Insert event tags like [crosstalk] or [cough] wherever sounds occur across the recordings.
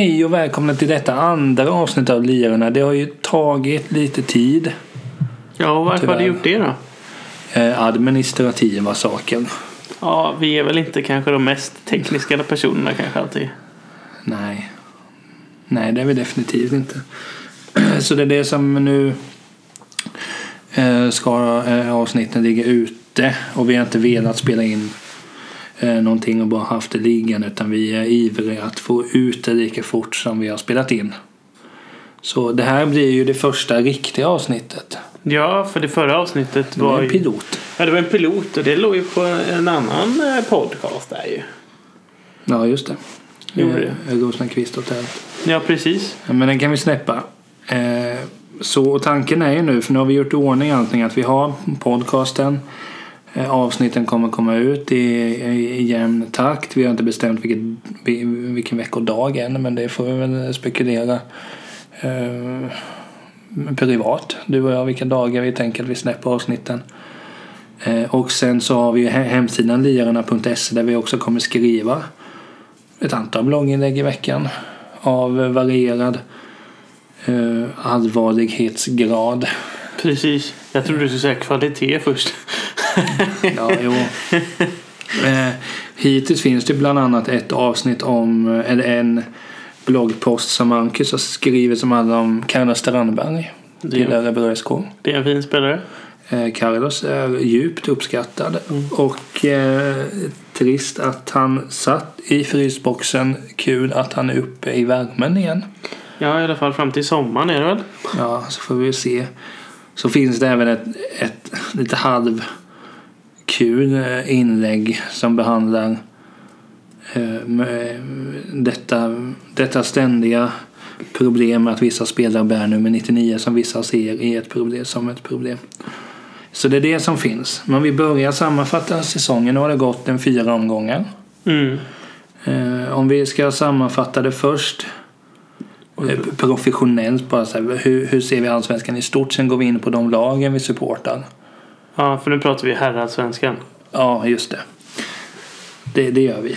Hej och välkomna till detta andra avsnitt av Lirarna. Det har ju tagit lite tid. Ja, och varför har Tyvärr. du gjort det då? Eh, administrativa saker. Ja, vi är väl inte kanske de mest tekniska personerna kanske alltid. Nej. Nej, det är vi definitivt inte. [clears throat] Så det är det som nu eh, ska eh, avsnitten ligga ute. Och vi har inte velat spela in eh, någonting och bara haft det liggande. Utan vi är ivriga att få ut det lika fort som vi har spelat in. Så det här blir ju det första riktiga avsnittet. Ja, för det förra avsnittet Det var var en ju... pilot. Ja, det var en pilot och det låg ju på en annan eh, podcast där ju. Ja, just det. Gjorde Eh, Rosenqvist Hotel. Ja, precis. Ja, men den kan vi släppa. Eh, så tanken är ju nu, för nu har vi gjort i ordning allting, att vi har podcasten. Eh, avsnitten kommer komma ut i, i, i jämn takt. Vi har inte bestämt vilket, vilken veckodag än, men det får vi väl spekulera eh, privat. Du och jag, vilka dagar vi tänker att vi släpper avsnitten. Eh, och sen så har vi ju hemsidan lirarna.se där vi också kommer skriva ett antal blogginlägg i veckan av varierad eh, allvarlighetsgrad. Precis. Jag trodde du skulle säga kvalitet först. [laughs] Ja, jo. Eh, hittills finns det bland annat ett avsnitt om, eh, eller en bloggpost som Marcus har skrivit som handlar om Carlos Strandberg Det, Örebro SK. det är en fin spelare. Eh, Carlos är djupt uppskattad och eh, trist att han satt i frysboxen. Kul att han är uppe i värmen igen. Ja, i alla fall fram till sommaren är det väl? Ja, så får vi se. Så finns det även ett, ett lite halv kul eh, inlägg som behandlar eh, detta, detta ständiga problem att vissa spelare bär nummer 99 som vissa ser är ett problem, som ett problem. Så det är det som finns. Men vi börjar sammanfatta säsongen. Nu har det gått en fyra omgångar. Mm. Eh, om vi ska sammanfatta det först professionellt bara så här, hur, hur ser vi allsvenskan i stort? Sen går vi in på de lagen vi supportar. Ja, för nu pratar vi herrallsvenskan. Ja, just det. det. Det gör vi.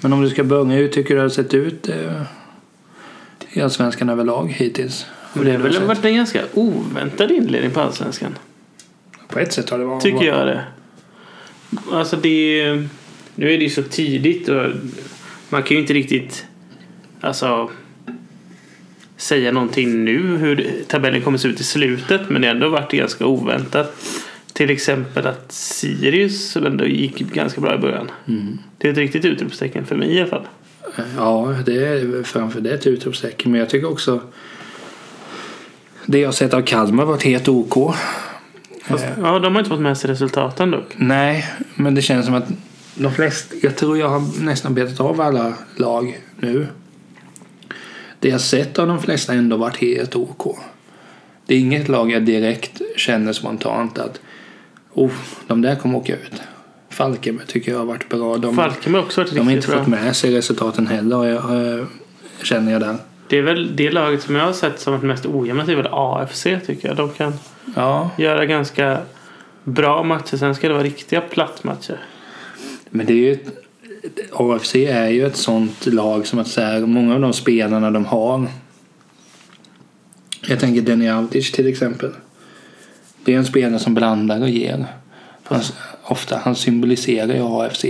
Men om du ska börja, hur tycker du det har sett ut eh, i allsvenskan överlag hittills? Men det har väl varit en ganska oväntad inledning på allsvenskan. På ett sätt har det varit. Tycker jag det. Alltså det... Nu är det ju så tidigt och man kan ju inte riktigt alltså säga någonting nu hur tabellen kommer se ut i slutet men det har ändå varit ganska oväntat. Till exempel att Sirius som ändå gick ganska bra i början. Mm. Det är ett riktigt utropstecken för mig i alla fall. Ja, det är framför det ett utropstecken. Men jag tycker också det jag sett av Kalmar varit helt OK. Fast, ja, de har inte fått med sig resultaten dock. Nej, men det känns som att de flesta, jag tror jag har nästan betat av alla lag nu. Det jag sett av de flesta ändå varit helt OK. Det är inget lag jag direkt känner spontant att oh, de där kommer åka ut. Falkenberg tycker jag har varit bra. De, Falkenberg har också varit de har inte bra. fått med sig resultaten heller jag, eh, känner jag där. Det är väl det laget som jag har sett som varit mest ojämna det är väl AFC tycker jag. De kan Ja, göra ganska bra matcher. Sen ska det vara riktiga plattmatcher. Men det är ju ett, AFC är ju ett sånt lag som att säga, många av de spelarna de har. Jag tänker Denny Avdic till exempel. Det är en spelare som blandar och ger. Han, ofta, han symboliserar ju AFC.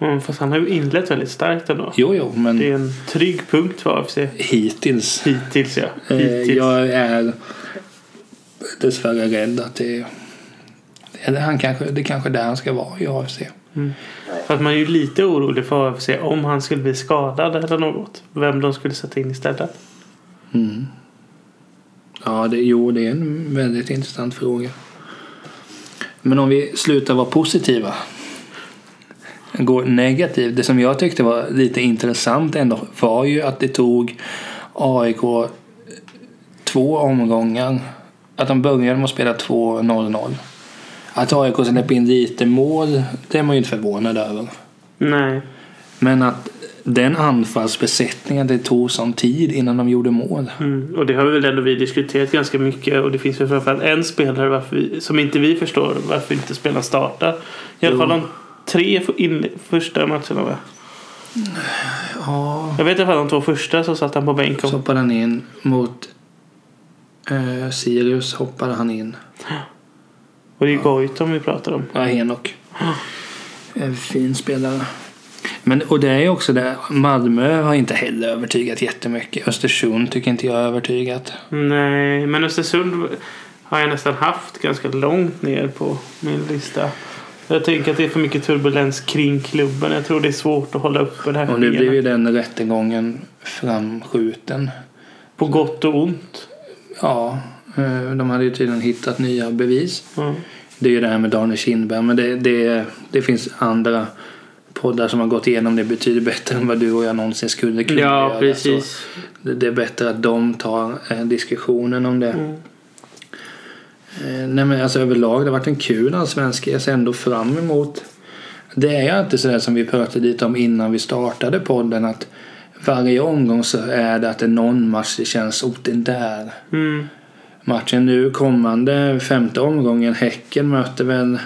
Mm, fast han har ju inlett väldigt starkt ändå. Jo, jo, men Det är en trygg punkt för AFC. hittills. Hittills ja. Eh, Hittills. jag är dessvärre rädd att det eller han kanske, det kanske är där han ska vara i AFC. För att man är ju lite orolig för AFC om han skulle bli skadad eller något. Vem de skulle sätta in istället. Mm. Ja, det, jo, det är en väldigt intressant fråga. Men om vi slutar vara positiva. Går negativt. Det som jag tyckte var lite intressant ändå var ju att det tog AIK två omgångar. Att de började med att spela 2-0-0. Att AIK släpper in lite mål, det är man ju inte förvånad över. Nej. Men att den anfallsbesättningen, det tog sån tid innan de gjorde mål. Mm. Och det har väl ändå vi diskuterat ganska mycket. Och det finns väl framförallt en spelare vi, som inte vi förstår varför inte spelarna startar. I alla fall de tre in, första matcherna va? Ja, Jag vet i alla fall de två första så satt han på bänken. så hoppade han in mot eh, Sirius hoppade han in. Och det är Goitom vi pratar om. Ja, Henok. Eh, Fin spelare. Men, och det är ju också det, Malmö har inte heller övertygat jättemycket. Östersund tycker inte jag har övertygat. Nej, men Östersund har jag nästan haft ganska långt ner på min lista. Jag tänker att det är för mycket turbulens kring klubben. Jag tror det är svårt att hålla uppe det här Och nu blev ju den rättegången framskjuten. På gott och ont. Ja, de hade ju tydligen hittat nya bevis. Ja. Det är ju det här med Daniel Kindberg. Men det, det, det finns andra poddar som har gått igenom det betydligt bättre än vad du och jag någonsin skulle kunna Ja, göra. precis. Så det, är bättre att de tar eh, diskussionen om det. Mm. Eh, nej men alltså överlag, det har varit en kul allsvenska. Jag ser ändå fram emot. Det är alltid sådär som vi pratade lite om innan vi startade podden att varje omgång så är det att det är någon match det känns, oh den där Mm. Matchen nu kommande femte omgången. Häcken möter väl,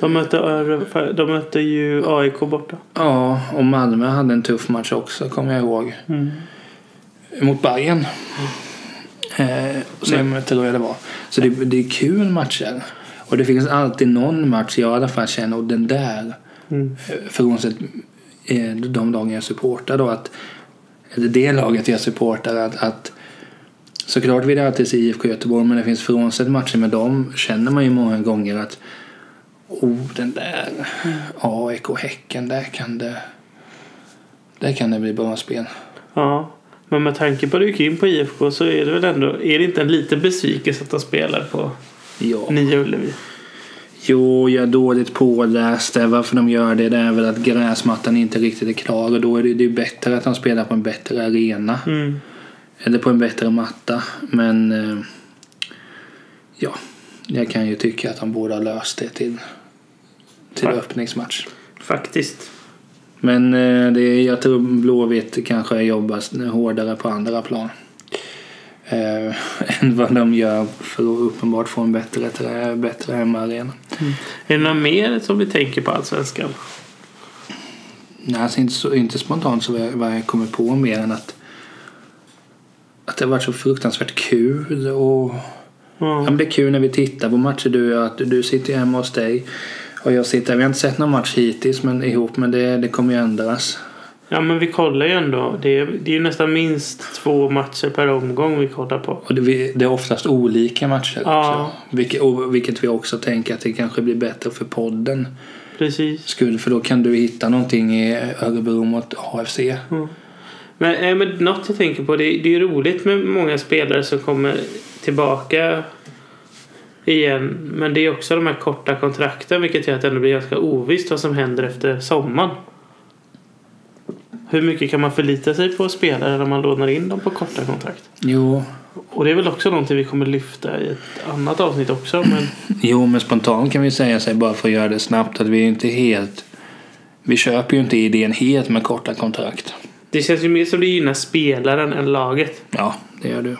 De mötte, Öre- de mötte ju AIK borta. ja och Malmö hade en tuff match också kommer jag ihåg. Mm. Mot Bayern. Eh, så jag det var. Så det, det är kul matcher. Och det finns alltid någon match jag i alla fall känner, och den där. Mm. Frånsett eh, de lagen jag supportar då att eller det laget jag supportar att, att såklart vill jag alltid se IFK Göteborg men det finns frånsett matcher med dem känner man ju många gånger att oh den där AIK Häcken där kan det där kan det bli bra spel. Ja. Men med tanke på att du gick in på IFK så är det väl ändå, är det inte en liten besvikelse att de spelar på Ja. Nya Ullevi? Jo, jag är dåligt påläst. där. Varför de gör det, det är väl att gräsmattan inte riktigt är klar. Och då är det, är bättre att de spelar på en bättre arena. Mm. Eller på en bättre matta. Men eh, ja, jag kan ju tycka att de borde ha löst det till, till Ja. öppningsmatch. Faktiskt. Men eh, det, jag tror Blåvitt kanske jobbar hårdare på andra plan. Eh, [laughs] än vad de gör för att uppenbart få en bättre, bättre hemmaarena. Är det något mer som vi tänker på Allsvenskan? Nej, alltså inte, så, inte spontant så vad jag, vad jag kommer på mer än att att det har varit så fruktansvärt kul och ja, Ja. det är kul när vi tittar på matcher du att du sitter hemma hos dig och jag sitter, vi har inte sett någon match hittills men ihop men det, det kommer ju ändras. ja, men vi kollar ju ändå. Det är, det är ju nästan minst två matcher per omgång vi kollar på. Och det, det är oftast olika matcher Ja. också. Vilket, vilket vi också tänker att det kanske blir bättre för podden Precis. skull för då kan du hitta någonting i Örebro mot AFC. Men, eh, men något jag tänker på, det, det är roligt med många spelare som kommer tillbaka igen. Men det är också de här korta kontrakten vilket gör att det ändå blir ganska ovisst vad som händer efter sommaren. Hur mycket kan man förlita sig på spelare när man lånar in dem på korta kontrakt? Jo, Och det är väl också någonting vi kommer lyfta i ett annat avsnitt också. Men Jo, men spontant kan vi säga sig bara för att göra det snabbt att vi är inte helt... Vi köper ju inte idén helt med korta kontrakt. Det känns ju mer som det gynnar spelaren än laget. Ja, det gör du.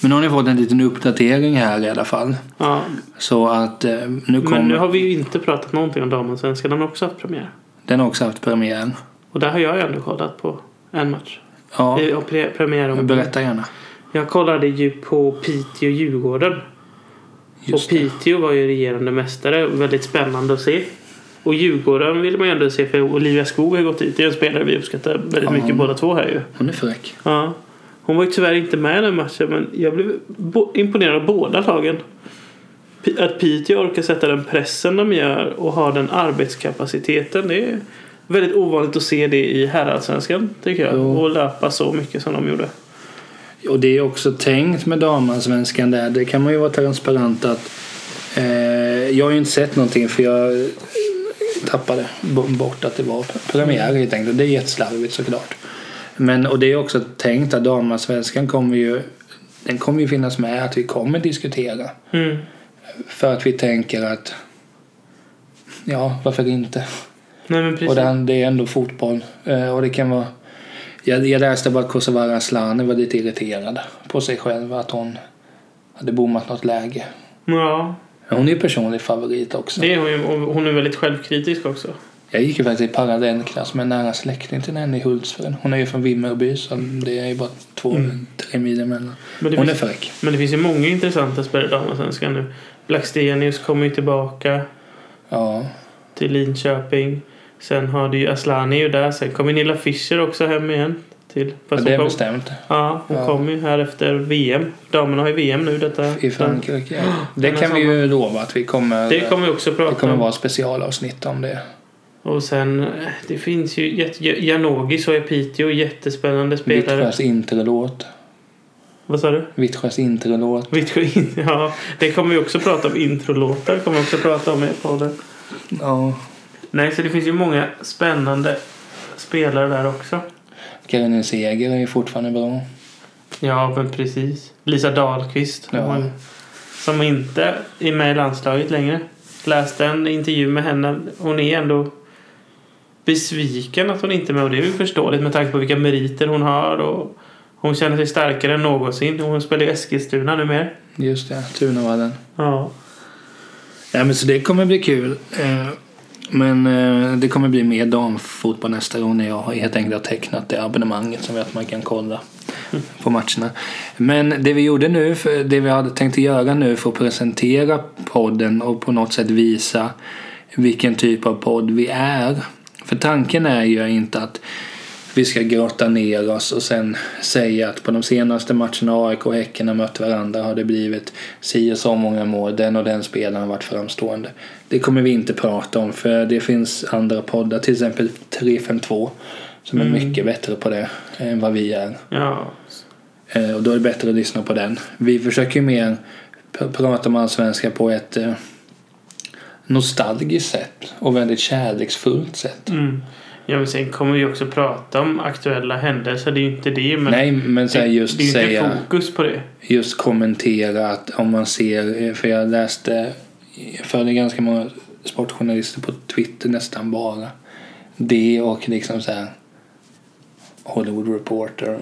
Men nu har ni fått en liten uppdatering här i alla fall. Ja, Så att eh, nu kommer... men nu har vi ju inte pratat någonting om damallsvenskan. Den har också haft premiär. Den har också haft premiär. Och där har jag ändå kollat på en match. Ja, Eh, och pre- premiär om berätta gärna. Jag kollade ju på Piteå-Djurgården. Just och det. Piteå var ju regerande mästare. Väldigt spännande att se. Och Djurgården vill man ju ändå se för Olivia Skog har gått dit. Det är en spelare vi uppskattar väldigt Ja. mycket båda två här ju. Hon är fräck. Ja. Hon var ju tyvärr inte med i den matchen men jag blev imponerad av båda lagen. Att Piteå orkar sätta den pressen de gör och ha den arbetskapaciteten. Det är väldigt ovanligt att se det i herrallsvenskan tycker jag. Jo. Och löpa så mycket som de gjorde. Och det är också tänkt med damallsvenskan där. Det kan man ju vara transparent att eh, jag har ju inte sett någonting för jag tappade bort att det var premiär helt enkelt. Det är jätteslarvigt såklart. Men och det är också tänkt att damallsvenskan kommer ju den kommer ju finnas med att vi kommer diskutera. Mm. För att vi tänker att ja, varför inte? Nej. Och den, det är ändå fotboll. Eh, och det kan vara... Jag, jag läste bara att Kosovare Asllani var lite irriterad på sig själv. Att hon hade bommat något läge. Ja, hon är ju personlig favorit också. det är hon ju. Och hon är väldigt självkritisk också. Jag gick ju faktiskt i parallellklass med en nära släkting till henne i Hultsfred. Hon är ju från Vimmerby så det är ju bara två, Mm. tre mil emellan. Men Hon är finns, fräck. men det finns ju många intressanta damallsvenskan nu. Blackstenius kommer ju tillbaka Ja. till Linköping. Sen har du ju Aslani ju där. Sen kommer Nilla Fischer också hem igen. Till, ja det är kom, bestämt. ja, hon Ja. kommer ju här efter VM. Damerna har ju VM nu detta. I Frankrike. [gasps] Det Den här kan vi ju lova att vi kommer... Det kommer vi också det prata kommer om. vara specialavsnitt om det. Och sen, eh, det finns ju Janogis och Piteå, jättespännande spelare. Vittsjös introlåt. Vad sa du? Vittsjös introlåt. Vittsjö [laughs] ja, det kommer vi också prata om. Introlåtar kommer vi också prata om i podden. Ja. Nej, så det finns ju många spännande spelare där också. Karolina Seger är ju fortfarande bra. Ja, men precis. Lisa Dahlqvist. Ja. Hon, som inte är med i landslaget längre. Läste en intervju med henne. Hon är ändå besviken att hon inte är med. Och det är ju förståeligt med tanke på vilka meriter hon har. Och hon känner sig starkare än någonsin. Hon spelar i Eskilstuna nu mer. Just det, Tunavallen. Ja. Ja, men så det kommer bli kul. Men eh, det kommer bli mer damfotboll nästa gång när jag helt enkelt har tecknat det abonnemanget som gör att man kan kolla på matcherna. Men det vi gjorde nu, för det vi hade tänkt att göra nu för att presentera podden och på något sätt visa vilken typ av podd vi är. För tanken är ju inte att vi ska grotta ner oss och sen säga att på de senaste matcherna AIK och Häcken har mött varandra har det blivit si och så många mål. Den och den spelaren har varit framstående. Det kommer vi inte prata om för det finns andra poddar, till exempel 352 som är Mm. mycket bättre på det än vad vi är. Ja. Eh, Och då är det bättre att lyssna på den. Vi försöker ju mer pr- prata om allsvenskan på ett eh, nostalgiskt sätt och väldigt kärleksfullt sätt. Mm. Ja, men sen kommer vi också prata om aktuella händelser. Det är ju inte det. Men Nej, men så här det, just det är ju inte fokus på det. just kommentera att om man ser, för jag läste, jag följde ganska många sportjournalister på Twitter nästan bara. Det och liksom så här Hollywood Reporter,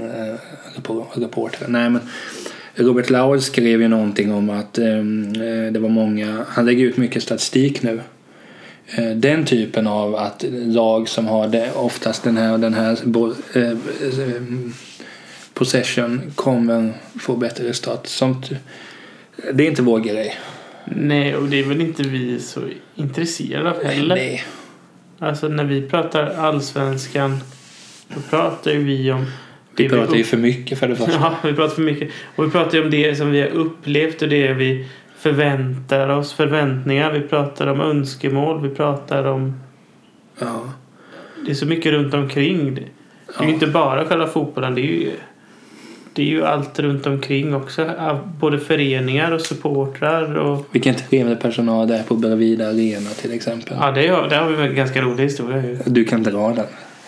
repo- reporter. Nej men Robert Laul skrev ju någonting om att eh, det var många, han lägger ut mycket statistik nu. Eh, Den typen av att lag som har det, oftast den här, den här eh, possession kommer få bättre resultat. Sånt, det är inte vår grej. Nej, och det är väl inte vi så intresserade av heller. Nej. Alltså när vi pratar allsvenskan då pratar ju vi om Vi pratar ju för mycket för det första. [laughs] Ja, vi pratar för mycket. Och vi pratar ju om det som vi har upplevt och det vi förväntar oss. Förväntningar. Vi pratar om önskemål. Vi pratar om... Ja. Det är så mycket runt omkring. Det det är Ja. ju inte bara själva fotbollen. Det är ju, det är ju allt runt omkring också. Både föreningar och supportrar. Och, Vilken trevlig personal det är på Bravida Arena till exempel. ja, det, har, det har vi en ganska rolig historia ju. Du kan dra den.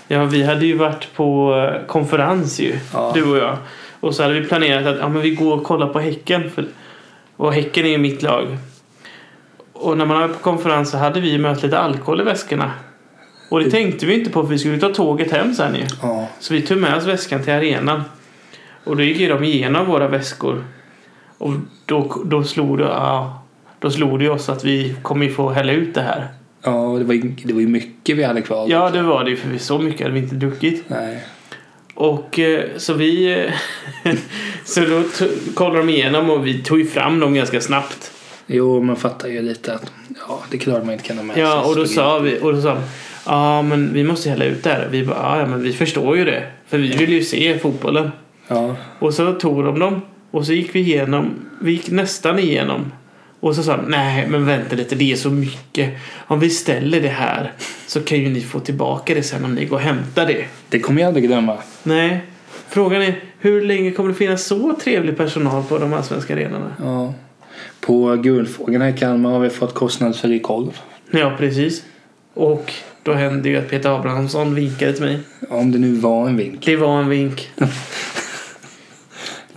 Ja, vi hade ju varit på eh, konferens ju. Ja. Du och jag. Och så hade vi planerat att ja, men vi går och kollar på Häcken. För, och Häcken är ju mitt lag. Och när man var på konferens så hade vi mött lite alkohol i väskorna. Och det tänkte vi inte på för vi skulle ta tåget hem sen ju. Ja. Så vi tog med oss väskan till arenan. Och då gick ju de igenom våra väskor. Och då, då, slog det, ja, då slog det oss att vi kommer ju få hälla ut det här. Ja, det var, ju- det var ju mycket vi hade kvar. Ja, det var det ju för vi så mycket hade vi inte druckit. Nej. Och eh, så vi... eh, [laughs] så då kollade de igenom och vi tog ju fram dem ganska snabbt. Jo, man fattar ju lite att ja, det är klart man inte kan ha med Ja, och då sa vi... Och då sa ja men vi måste hälla ut det här. Vi bara, "Ja, ja men vi förstår ju det. För vi vill ju se fotbollen. Ja, Och så tog de dem och så gick vi igenom, vi gick nästan igenom. Och så sa de, nej men vänta lite, det är så mycket. Om vi ställer det här så kan ju ni få tillbaka det sen om ni går och hämtar det. det kommer jag aldrig glömma. Nej. Frågan är, hur länge kommer det finnas så trevlig personal på de allsvenska arenorna? Ja. På Guldfågeln i Kalmar har vi fått kostnadsfri kolv. Ja, precis. Och då hände ju att Peter Abrahamsson vinkade till mig. Om det nu var en vink. Det var en vink. [laughs]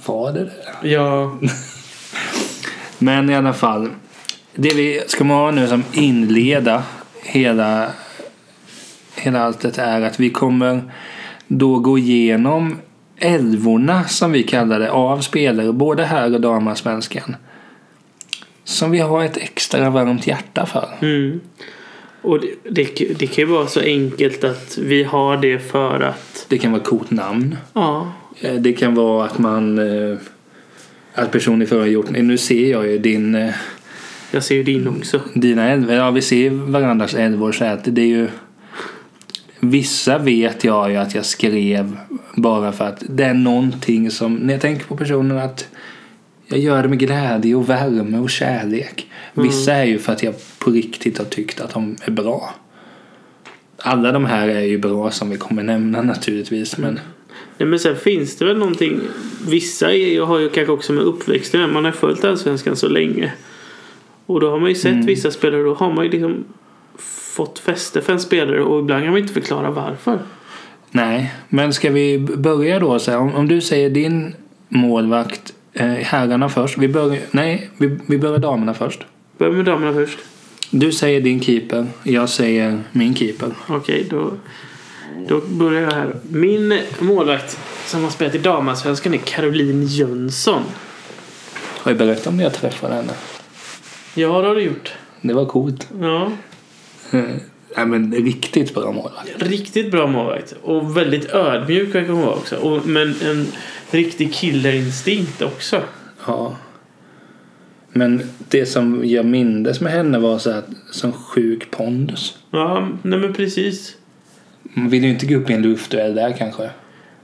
Var det det? Ja, [laughs] Men i alla fall. Det vi ska ha nu som inleda hela, hela allt det är att vi kommer då gå igenom älvorna som vi kallar det av spelare både här och damallsvenskan. Som vi har ett extra varmt hjärta för. mm. Och det, det, det kan ju vara så enkelt att vi har det för att... Det kan vara coolt namn. Ja. Eh, Det kan vara att man... Att personen i har gjort... Nu ser jag ju din... eh, Jag ser ju din också. Dina älvor. Ja, vi ser varandras älvor så att det är ju... Vissa vet jag ju att jag skrev bara för att det är någonting som... När jag tänker på personen att jag gör det med glädje och värme och kärlek. Vissa är ju för att jag på riktigt har tyckt att de är bra. Alla de här är ju bra som vi kommer nämna naturligtvis. Men Nej, men sen finns det väl någonting. Vissa är, har ju kanske också med uppväxten Man har följt Allsvenskan så länge. Och då har man ju sett vissa spelare. Då har man ju liksom fått fäste för en spelare. Och ibland kan man inte förklara varför. nej, men ska vi börja då? Så här, om, om du säger din målvakt, eh, herrarna först. Vi börjar, nej, vi, vi börjar damerna först. Börja med damerna först. Du säger din keeper, jag säger min keeper. Okej, då, då börjar jag här. Min målvakt som har spelat i damallsvenskan är Caroline Jönsson. Har jag berättat om när jag träffade henne? Ja, det har du gjort. Det var coolt. Ja, Eh, Nej, men riktigt bra målvakt. riktigt bra målvakt. Och väldigt ödmjuk verkar hon vara också. Och, men en riktig killerinstinkt också. Ja. Men det som jag mindes med henne var så att som sjuk pondus. Ja, nej men precis. Man vill ju inte gå upp i en luftduell där kanske.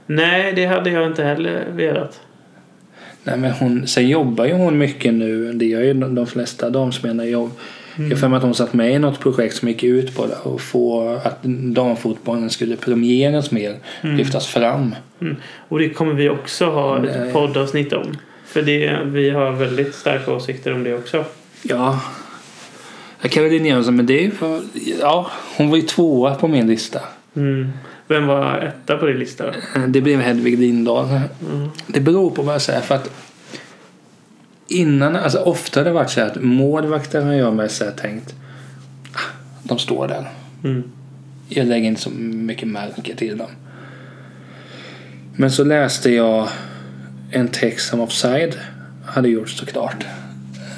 Nej, det hade jag inte heller velat. Nej, men hon, sen jobbar ju hon mycket nu. Det gör ju de flesta damspelarna. Jag, jag har för mig att hon satt med i något projekt som gick ut på det och få att damfotbollen skulle premieras mer, lyftas fram. Mm. Och det kommer vi också ha Nej. ett poddavsnitt om. För det, vi har väldigt starka åsikter om det också. Ja. Caroline Jönsson, men det är för, ja, hon var ju tvåa på min lista. Mm. Vem var etta på din lista då? Det blev Hedvig Lindahl. Mm. Det beror på vad jag säger. För att innan, alltså ofta har det varit så att målvakter har jag med så här tänkt. "Ah, De står där. Mm. Jag lägger inte så mycket märke till dem. Men så läste jag en text som Offside hade gjort såklart.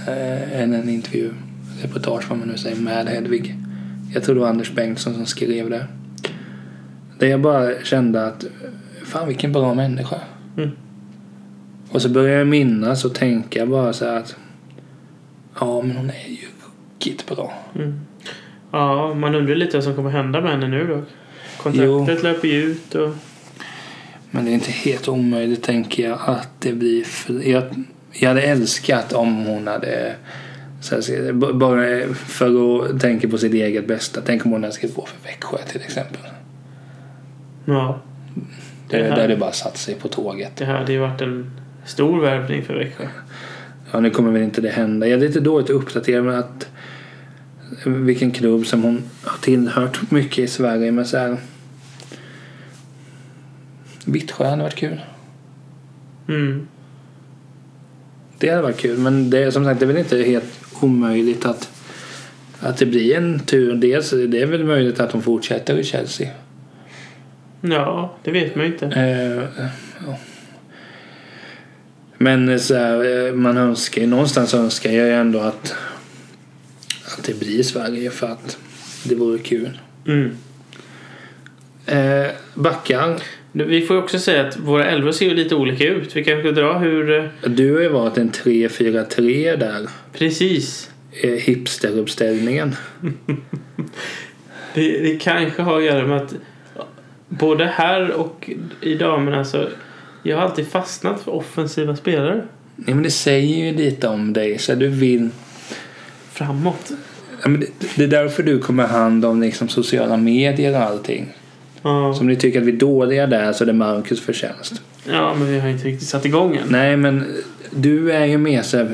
Eh, En, en intervju, reportage vad man nu säger, med Hedvig. Jag tror det var Anders Bengtsson som skrev det. Där jag bara kände att fan vilken bra människa. Mm. Och så började jag minnas och tänka bara så här att ja men hon är ju ruggigt bra. Mm. Ja, man undrar lite vad som kommer hända med henne nu då. Kontraktet löper ju ut och... Men det är inte helt omöjligt tänker jag att det blir för, jag, jag hade älskat om hon hade så här, bara för att tänka på sitt eget bästa. Tänk om hon hade skrivit på för Växjö till exempel. Ja. Det här- där det bara satt sig på tåget. Det hade ju varit en stor värvning för Växjö. Ja, nu kommer väl inte det hända. Jag är lite dåligt uppdaterad med att vilken klubb som hon har tillhört mycket i Sverige. Men så här, Vittsjö hade varit kul. Mm. Det hade varit kul. Men det, som sagt, det är väl inte helt omöjligt att, att det blir en tur. Dels det är väl möjligt att hon fortsätter i Chelsea. Ja, det vet man ju inte. Eh, ja. Men så här, eh, man önskar ju, någonstans önskar jag ju ändå att, att det blir Sverige för att det vore kul. Mm. Eh, backar. Vi får ju också säga att våra elvor ser ju lite olika ut. Vi kanske dra hur... eh, Du har ju varit en 3-4-3 där. Precis. Eh, hipsteruppställningen. [laughs] Det, det kanske har att göra med att både här och i damerna så jag har alltid fastnat för offensiva spelare. Ja, men det säger ju lite om dig. Så du vill... Framåt. Ja, men det, det är därför du kommer hand om liksom sociala medier och allting. Ja. Så om ni tycker att vi är dåliga där så är det Marcus förtjänst. ja, men vi har inte riktigt satt igång än. Nej, men du är ju mer så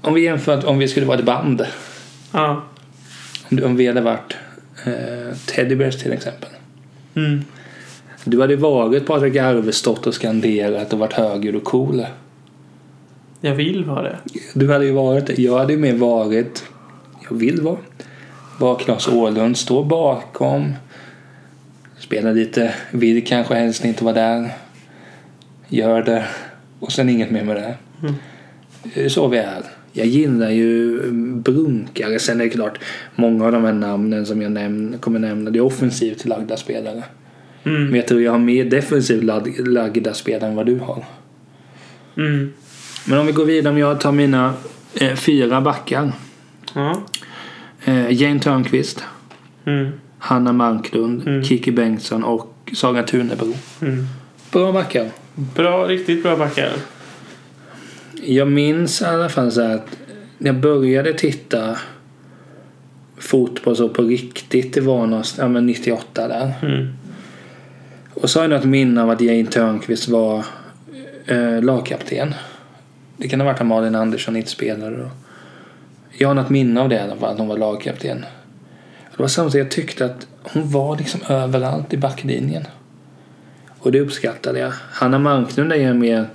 Om vi jämför att om vi skulle vara ett band. Ja. Om, vi hade varit eh, Teddy Bears till exempel. Mm. Du hade varit Patrik Arve stått och skanderat och varit högljudd och cool. Jag vill vara det. Du hade ju varit det. Jag hade ju mer varit, jag vill vara, vara Claes Åhlund, stå bakom, spela lite, vill kanske helst inte vara där, gör det och sen inget mer med det. Mm. Så vi är. Jag gillar ju Brunkare. Sen är det klart, många av de här namnen som jag näm kommer nämna, det är offensivt lagda spelare. Mm. Men jag tror jag har mer defensivt lag lagda spelare än vad du har. Mm. Men om vi går vidare, om jag tar mina eh, fyra backar. Ja. Eh, Jane Törnqvist, Mm. Hanna Marklund, Mm. Kiki Bengtsson och Saga Thunebro. Mm. Bra backar. Bra, riktigt bra backar. Jag minns i alla fall så här att när jag började titta fotboll så på riktigt, det var någonstans, ja, men 98 där. Mm. Och så har jag något minne av att Jane Törnqvist var eh, lagkapten. Det kan ha varit att Malin Andersson inte spelade då. Jag har något minne av det i alla fall, att hon var lagkapten. Det var samtidigt jag tyckte att hon var liksom överallt i backlinjen. Och det uppskattade jag. Hanna Marklund är ju mer...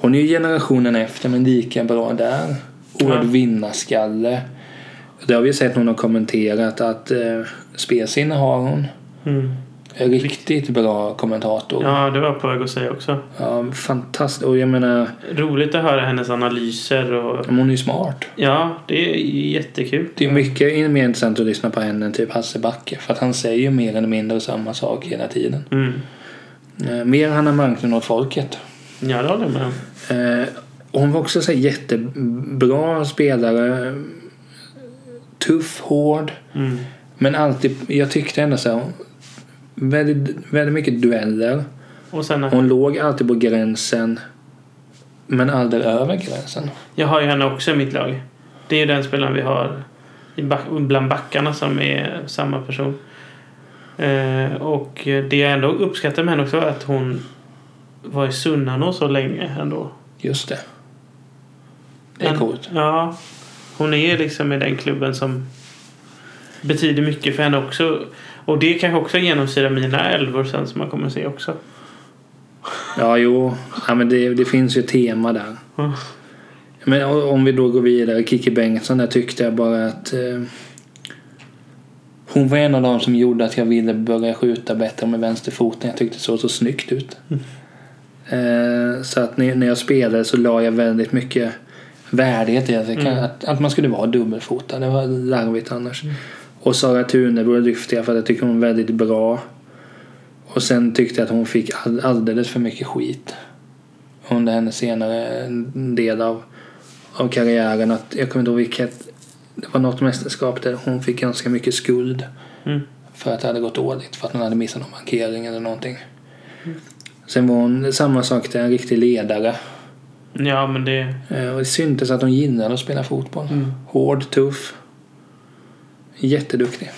Hon är ju generationen efter men lika bra där. Oerhört Ja. vinnarskalle. Det har vi sett hon har kommenterat att eh, spelsinne har hon. Mm. Riktigt bra kommentator. Ja, det var jag på väg att säga också. Ja, fantastiskt. Och jag menar, Roligt att höra hennes analyser och... hon är ju smart. Ja, det är jättekul. Det är mycket mer intressant att lyssna på henne än typ Hasse Backe. För att han säger ju mer eller mindre samma sak hela tiden. Mm. Eh, mer Hanna Marklund åt folket. Ja, det håller jag med om. Eh, och hon var också så jättebra spelare. Tuff, hård. Mm. Men alltid, jag tyckte ändå så här, väldigt, väldigt mycket dueller. Och sen, Hon låg alltid på gränsen. Men aldrig över gränsen. jag har ju henne också i mitt lag. Det är ju den spelaren vi har back, bland backarna som är samma person. Eh, och det jag ändå uppskattar med henne också är att hon var i Sunnanå så länge ändå. Just det. Det är Men- coolt. Ja. Hon är liksom i den klubben som betyder mycket för henne också. Och det kanske också genomsyrar mina älvor sen som man kommer se också. Ja, jo. Ja, men det, det finns ju ett tema där. Mm. Men om vi då går vidare. Kiki Bengtsson där tyckte jag bara att eh, hon var en av de som gjorde att jag ville börja skjuta bättre med vänsterfoten. Jag tyckte det såg så snyggt ut. Eh, så att när, jag spelade så la jag väldigt mycket värdighet i Mm. att, att man skulle vara dubbelfotad. Det var larvigt annars. Och Sara Thunebro lyfte jag för att jag tycker hon är väldigt bra. Och sen tyckte jag att hon fick all, alldeles för mycket skit under hennes senare del av, av karriären. Att, jag kommer inte ihåg vilket. Det var något mästerskap där hon fick ganska mycket skuld Mm. för att det hade gått dåligt. För att hon hade missat någon markering eller någonting. Sen var hon samma sak där, en riktig ledare. Ja, men det... Eh, Och det syntes att hon gillade att spela fotboll. Mm. Hård, tuff. Jätteduktig.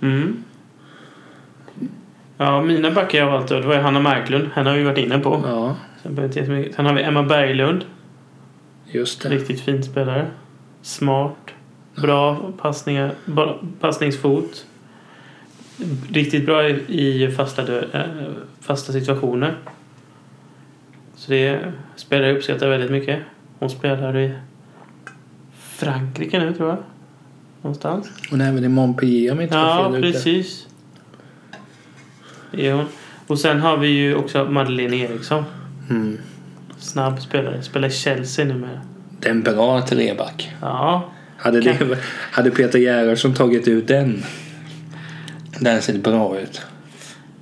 Mm. Ja, mina backar jag valt då, det var ju Hanna Marklund. Henne har vi varit inne på. Ja, Sen, har vi Emma Berglund. just det. Riktigt fin spelare. Smart. Bra passningar. Passningsfot. Riktigt bra i, fasta, eh, fasta situationer. Så det spelar jag uppskattar väldigt mycket. Hon spelar i Frankrike nu tror jag. Någonstans. Hon är även i Montpellier om jag inte Ja, precis. Är hon. Och sen har vi ju också Madeleine Eriksson. Mm. Snabb spelare. Spelar i Chelsea numera. Det är en bra treback. Ja. Hade, det, hade Peter Gerhardsson tagit ut den. Den sett bra ut.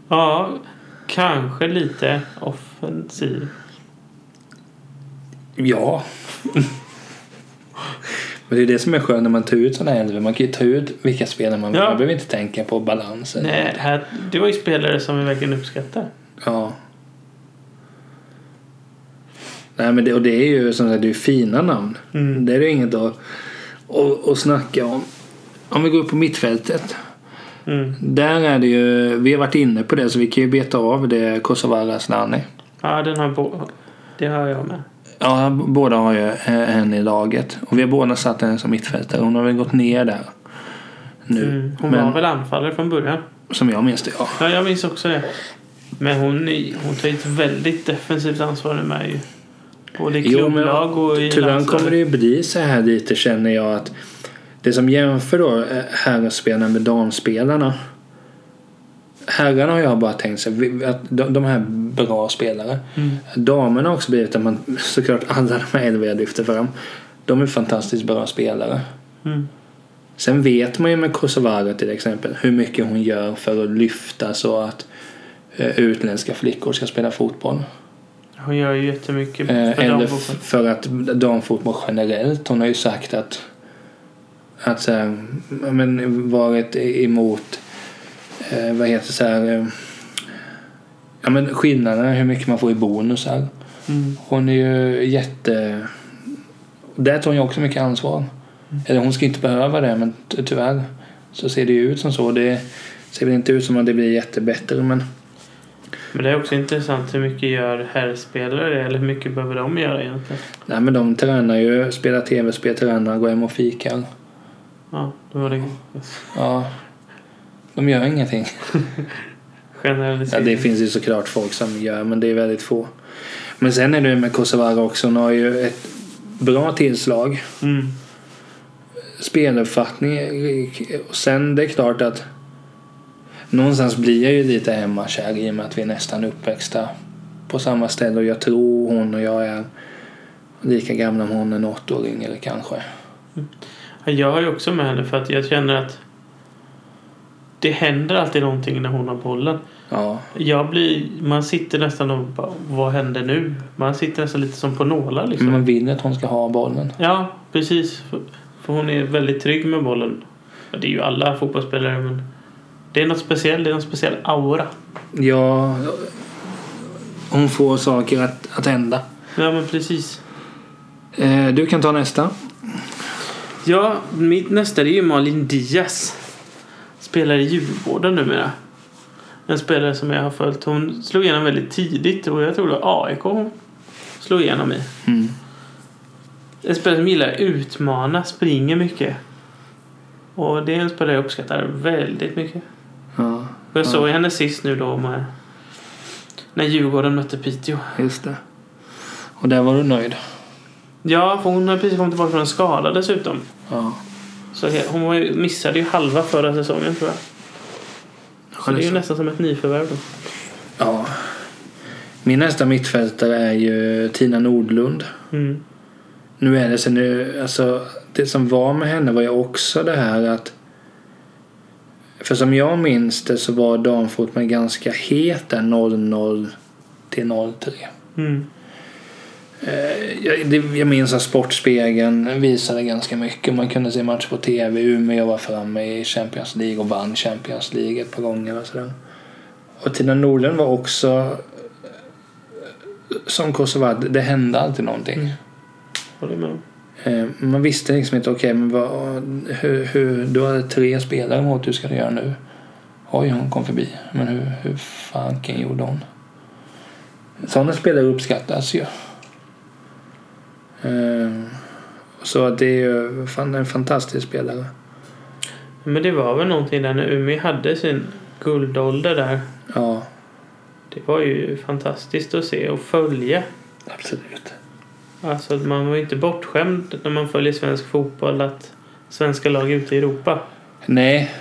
Ja, kanske lite offensiv. Ja. [laughs] Men det är det som är skönt när man tar ut sådana äldre. Man kan ju ta ut vilka spelare man vill. Ja. Man behöver inte tänka på balansen. Nej, det, här, det var ju spelare som vi verkligen uppskattar. Ja. Nej men det, och det är ju som sagt, det är fina namn. Mm. Det är det ju inget att, att, att snacka om. Om vi går upp på mittfältet. Mm. Där är det ju, vi har varit inne på det så vi kan ju beta av det Kosovare Asllani. Ja, den har det har jag med. Ja, båda har ju eh, henne i laget. Och vi har båda satt henne som mittfältare. Hon har väl gått ner där. Nu. Mm. Hon Men var väl anfallare från början. som jag minns det, ja. Ja, jag minns också det. Men hon, hon tar ju ett väldigt defensivt ansvar nu med ju. Både i klubblag och i Tyvärr landslaget. kommer det ju bli så här lite känner jag att det som jämför då eh, herrspelarna med damspelarna herrarna har jag bara tänkt sig att de, här bra spelare. Mm. Damerna har också blivit att man [laughs] såklart alla de här elva jag lyfter fram. De är fantastiskt bra spelare. Mm. Sen vet man ju med Kosovare till exempel hur mycket hon gör för att lyfta så att eh, utländska flickor ska spela fotboll. Hon gör ju jättemycket Eh, för eller damfotboll. för att damfotboll generellt. Hon har ju sagt att att så här, men varit emot eh, vad heter så här eh, ja men skillnaderna hur mycket man får i bonusar. Mm. Hon är ju jätte där tar hon ju också mycket ansvar. Eller hon ska inte behöva det men ty- tyvärr så ser det ju ut som så. Det ser väl inte ut som att det blir jättebättre men Men det är också intressant hur mycket gör herrspelare? Eller hur mycket behöver de göra egentligen? nej men de tränar ju, spelar tv-spel, tränar, går hem och fikar. Ja, det var det. Ja. De gör ingenting. [laughs] Ja, det finns ju såklart folk som gör, men det är väldigt få. Men sen är det ju med Kosovare också. Hon har ju ett bra tillslag. Mm. Speluppfattning. Och sen det är klart att någonstans blir jag ju lite hemmakär i och med att vi är nästan uppväxta på samma ställe. Och jag tror hon och jag är lika gamla om hon är något år yngre kanske. Ja, Jag har ju också med henne för att jag känner att det händer alltid någonting när hon har bollen. Ja, Jag blir, man sitter nästan och bara, vad händer nu? Man sitter nästan lite som på nålar liksom. man vill att hon ska ha bollen. Ja, precis. För, för hon är väldigt trygg med bollen. Det är ju alla fotbollsspelare men det är något speciellt, det är någon speciell aura. Ja, hon får saker att, att hända. Ja men precis. Eh, du kan ta nästa. Ja, mitt nästa är ju Malin Diaz. Spelar i Djurgården numera. En spelare som jag har följt. Hon slog igenom väldigt tidigt och jag tror det var AIK hon slog igenom i. Mm. En spelare som gillar att utmana, springer mycket. Och det är en spelare jag uppskattar väldigt mycket. Ja, jag Ja. såg henne sist nu då med när Djurgården mötte Piteå. just det. Och där var du nöjd? Ja, för hon har precis kommit tillbaka från en skada dessutom. Ja. Så hon var ju, missade ju halva förra säsongen tror jag. Så det är ju nästan som ett nyförvärv då. ja. Min nästa mittfältare är ju Tina Nordlund. Mm. Nu är det så nu, alltså det som var med henne var ju också det här att för som jag minns det så var damfotbollen ganska het där 00 till 03. Mm. Eh, Jag, det, jag minns att Sportspegeln visade ganska mycket. Man kunde se match på tv. Umeå var framme i Champions League och vann Champions League ett par gånger. Och, sådär. och Tina Nordlund var också eh, som Kosovad. Det hände alltid någonting. Mm. Håller med. Eh, Man visste liksom inte, okej, men vad, hur, hur, du hade tre spelare mot hur ska du göra nu? Oj, hon kom förbi. Men hur, hur fanken gjorde hon? Sådana spelare uppskattas ju. Eh, Så det är ju fan en fantastisk spelare. Men det var väl någonting där när Umeå hade sin guldålder där. Ja, Det var ju fantastiskt att se och följa. absolut. Alltså man var ju inte bortskämd när man följer svensk fotboll att svenska lag ute i Europa. Nej,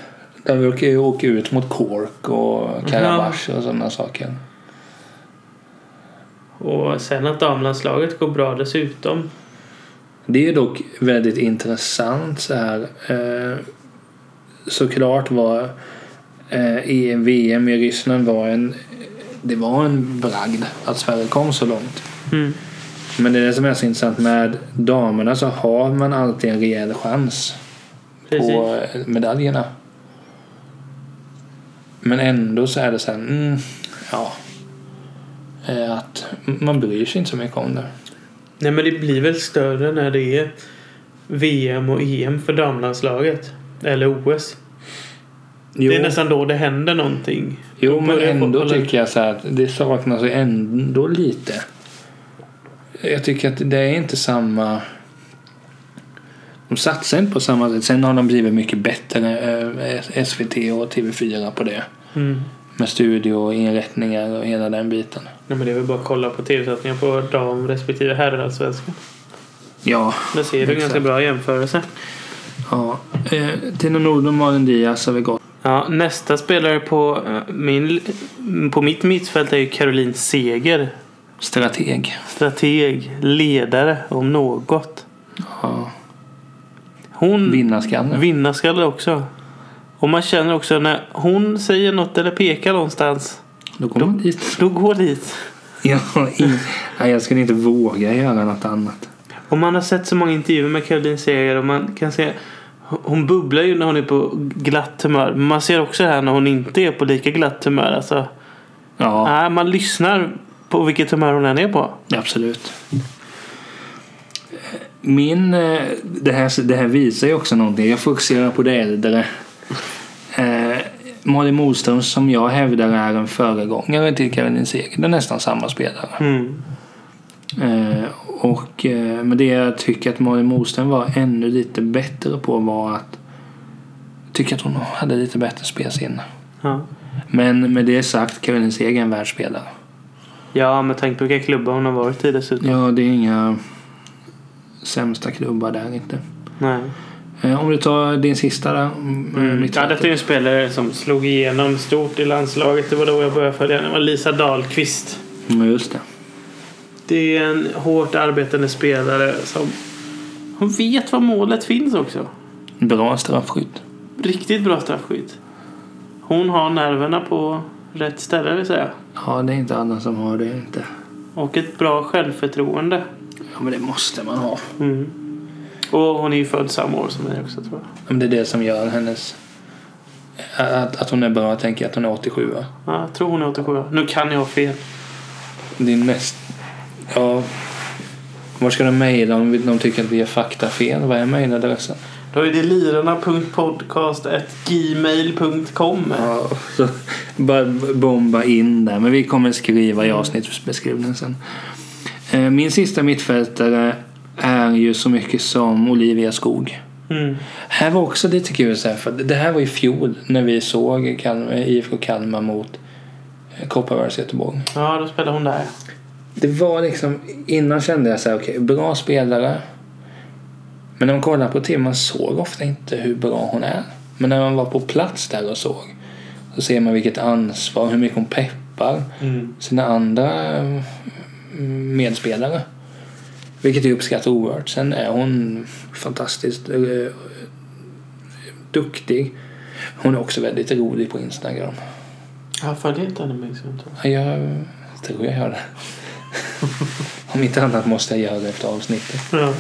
där vi åker, åker ut mot Cork och Karabach och sådana saker. Och sen att damlandslaget går bra dessutom. Det är dock väldigt intressant så här. Eh, såklart var eh, i VM i Ryssland var en det var en bragd att Sverige kom så långt. Mm. Men det är det som är så intressant med damerna så har man alltid en rejäl chans Precis. på eh, medaljerna. Men ändå så är det så här, mm, ja. Eh, Att man bryr sig inte så mycket om det. Nej men det blir väl större när det är VM och EM för damlandslaget. Eller OS. Jo. Det är nästan då det händer någonting. Jo, men ändå tycker jag så här att det saknas ändå lite. Jag tycker att det är inte samma... De satsar inte på samma sätt. Sen har de blivit mycket bättre, eh, SVT och TV4 på det. Mm. Med studio och inrättningar och hela den biten. Nej, men det är väl bara att kolla på tv-satsningar på dam respektive herrallsvenskan. Ja, Där ser du ganska bra jämförelse. ja. Eh, Tina Nordlund, Malin Diaz har vi gått. Ja, nästa spelare på, eh, min, på mitt mittfält är ju Caroline Seger. Strateg. Strateg, ledare om något. Ja. Hon Vinnarskalle. vinnarskalle också. Och man känner också när hon säger något eller pekar någonstans. Då kommer man dit. Då går dit. Ja, in, nej, jag skulle inte våga göra något annat. Och man har sett så många intervjuer med Caroline Seger och man kan se hon bubblar ju när hon är på glatt humör. Men man ser också här när hon inte är på lika glatt humör. Alltså, Ja, nej, man lyssnar på vilket humör hon än är på. absolut. Min, eh, det här, det här visar ju också någonting. Jag fokuserar på det äldre. Eh, Malin Moström som jag hävdar är en föregångare till Caroline Seger. Det är nästan samma spelare. Mm. Eh, och, eh, men det jag tycker att Malin Moström var ännu lite bättre på var att tycka att hon hade lite bättre spelsinne. Ja. Men med det sagt, Caroline Seger är en världsspelare. ja, med tanke på vilka klubbar hon har varit i dessutom. Ja, det är inga sämsta klubbar där inte. Nej. Eh, om du tar din sista där. Mm. Mm. Ja, detta är en spelare som slog igenom stort i landslaget. Det var då jag började följa henne. Det var Lisa Dahlqvist. Mm, just det. Det är en hårt arbetande spelare som hon vet var målet finns också. Bra straffskytt. Riktigt bra straffskydd. Hon har nerverna på rätt ställe vill säga. Ja, det är inte alla som har det inte. Och ett bra självförtroende. Ja, men det måste man ha. Mm. Och hon är ju född samma år som mig också tror jag. Men det är det som gör hennes... Att, att hon är bra, tänker jag att hon är 87 va? Ja, jag tror hon är 87. Nu kan jag ha fel. Din näst... Ja... Var ska de mejla om de tycker att vi är faktafel? Vad är mejladressen? Då är det lirarna.podcast.gmail.com Ja, så bara bomba in där. Men vi kommer skriva i avsnittsbeskrivningen sen. Eh, Min sista mittfältare är ju så mycket som Olivia Skog. mm. Här var också lite kul så här, för det här var i fjol när vi såg Kalmar, IFK Kalmar mot eh, Kopparbergs Göteborg. Ja, då spelar hon där. Det var liksom, innan kände jag så här, okej, bra spelare. Men när man kollar på TV, man såg ofta inte hur bra hon är. Men när man var på plats där och såg, så ser man vilket ansvar, hur mycket hon peppar Mm. sina andra mm, medspelare. Vilket jag uppskattar oerhört. Sen är hon fantastiskt eh, duktig. Hon är också väldigt rolig på Instagram. Jag följer inte henne tror Ja, Jag tror jag gör det. [laughs] Om inte annat måste jag göra det efter avsnittet. jag.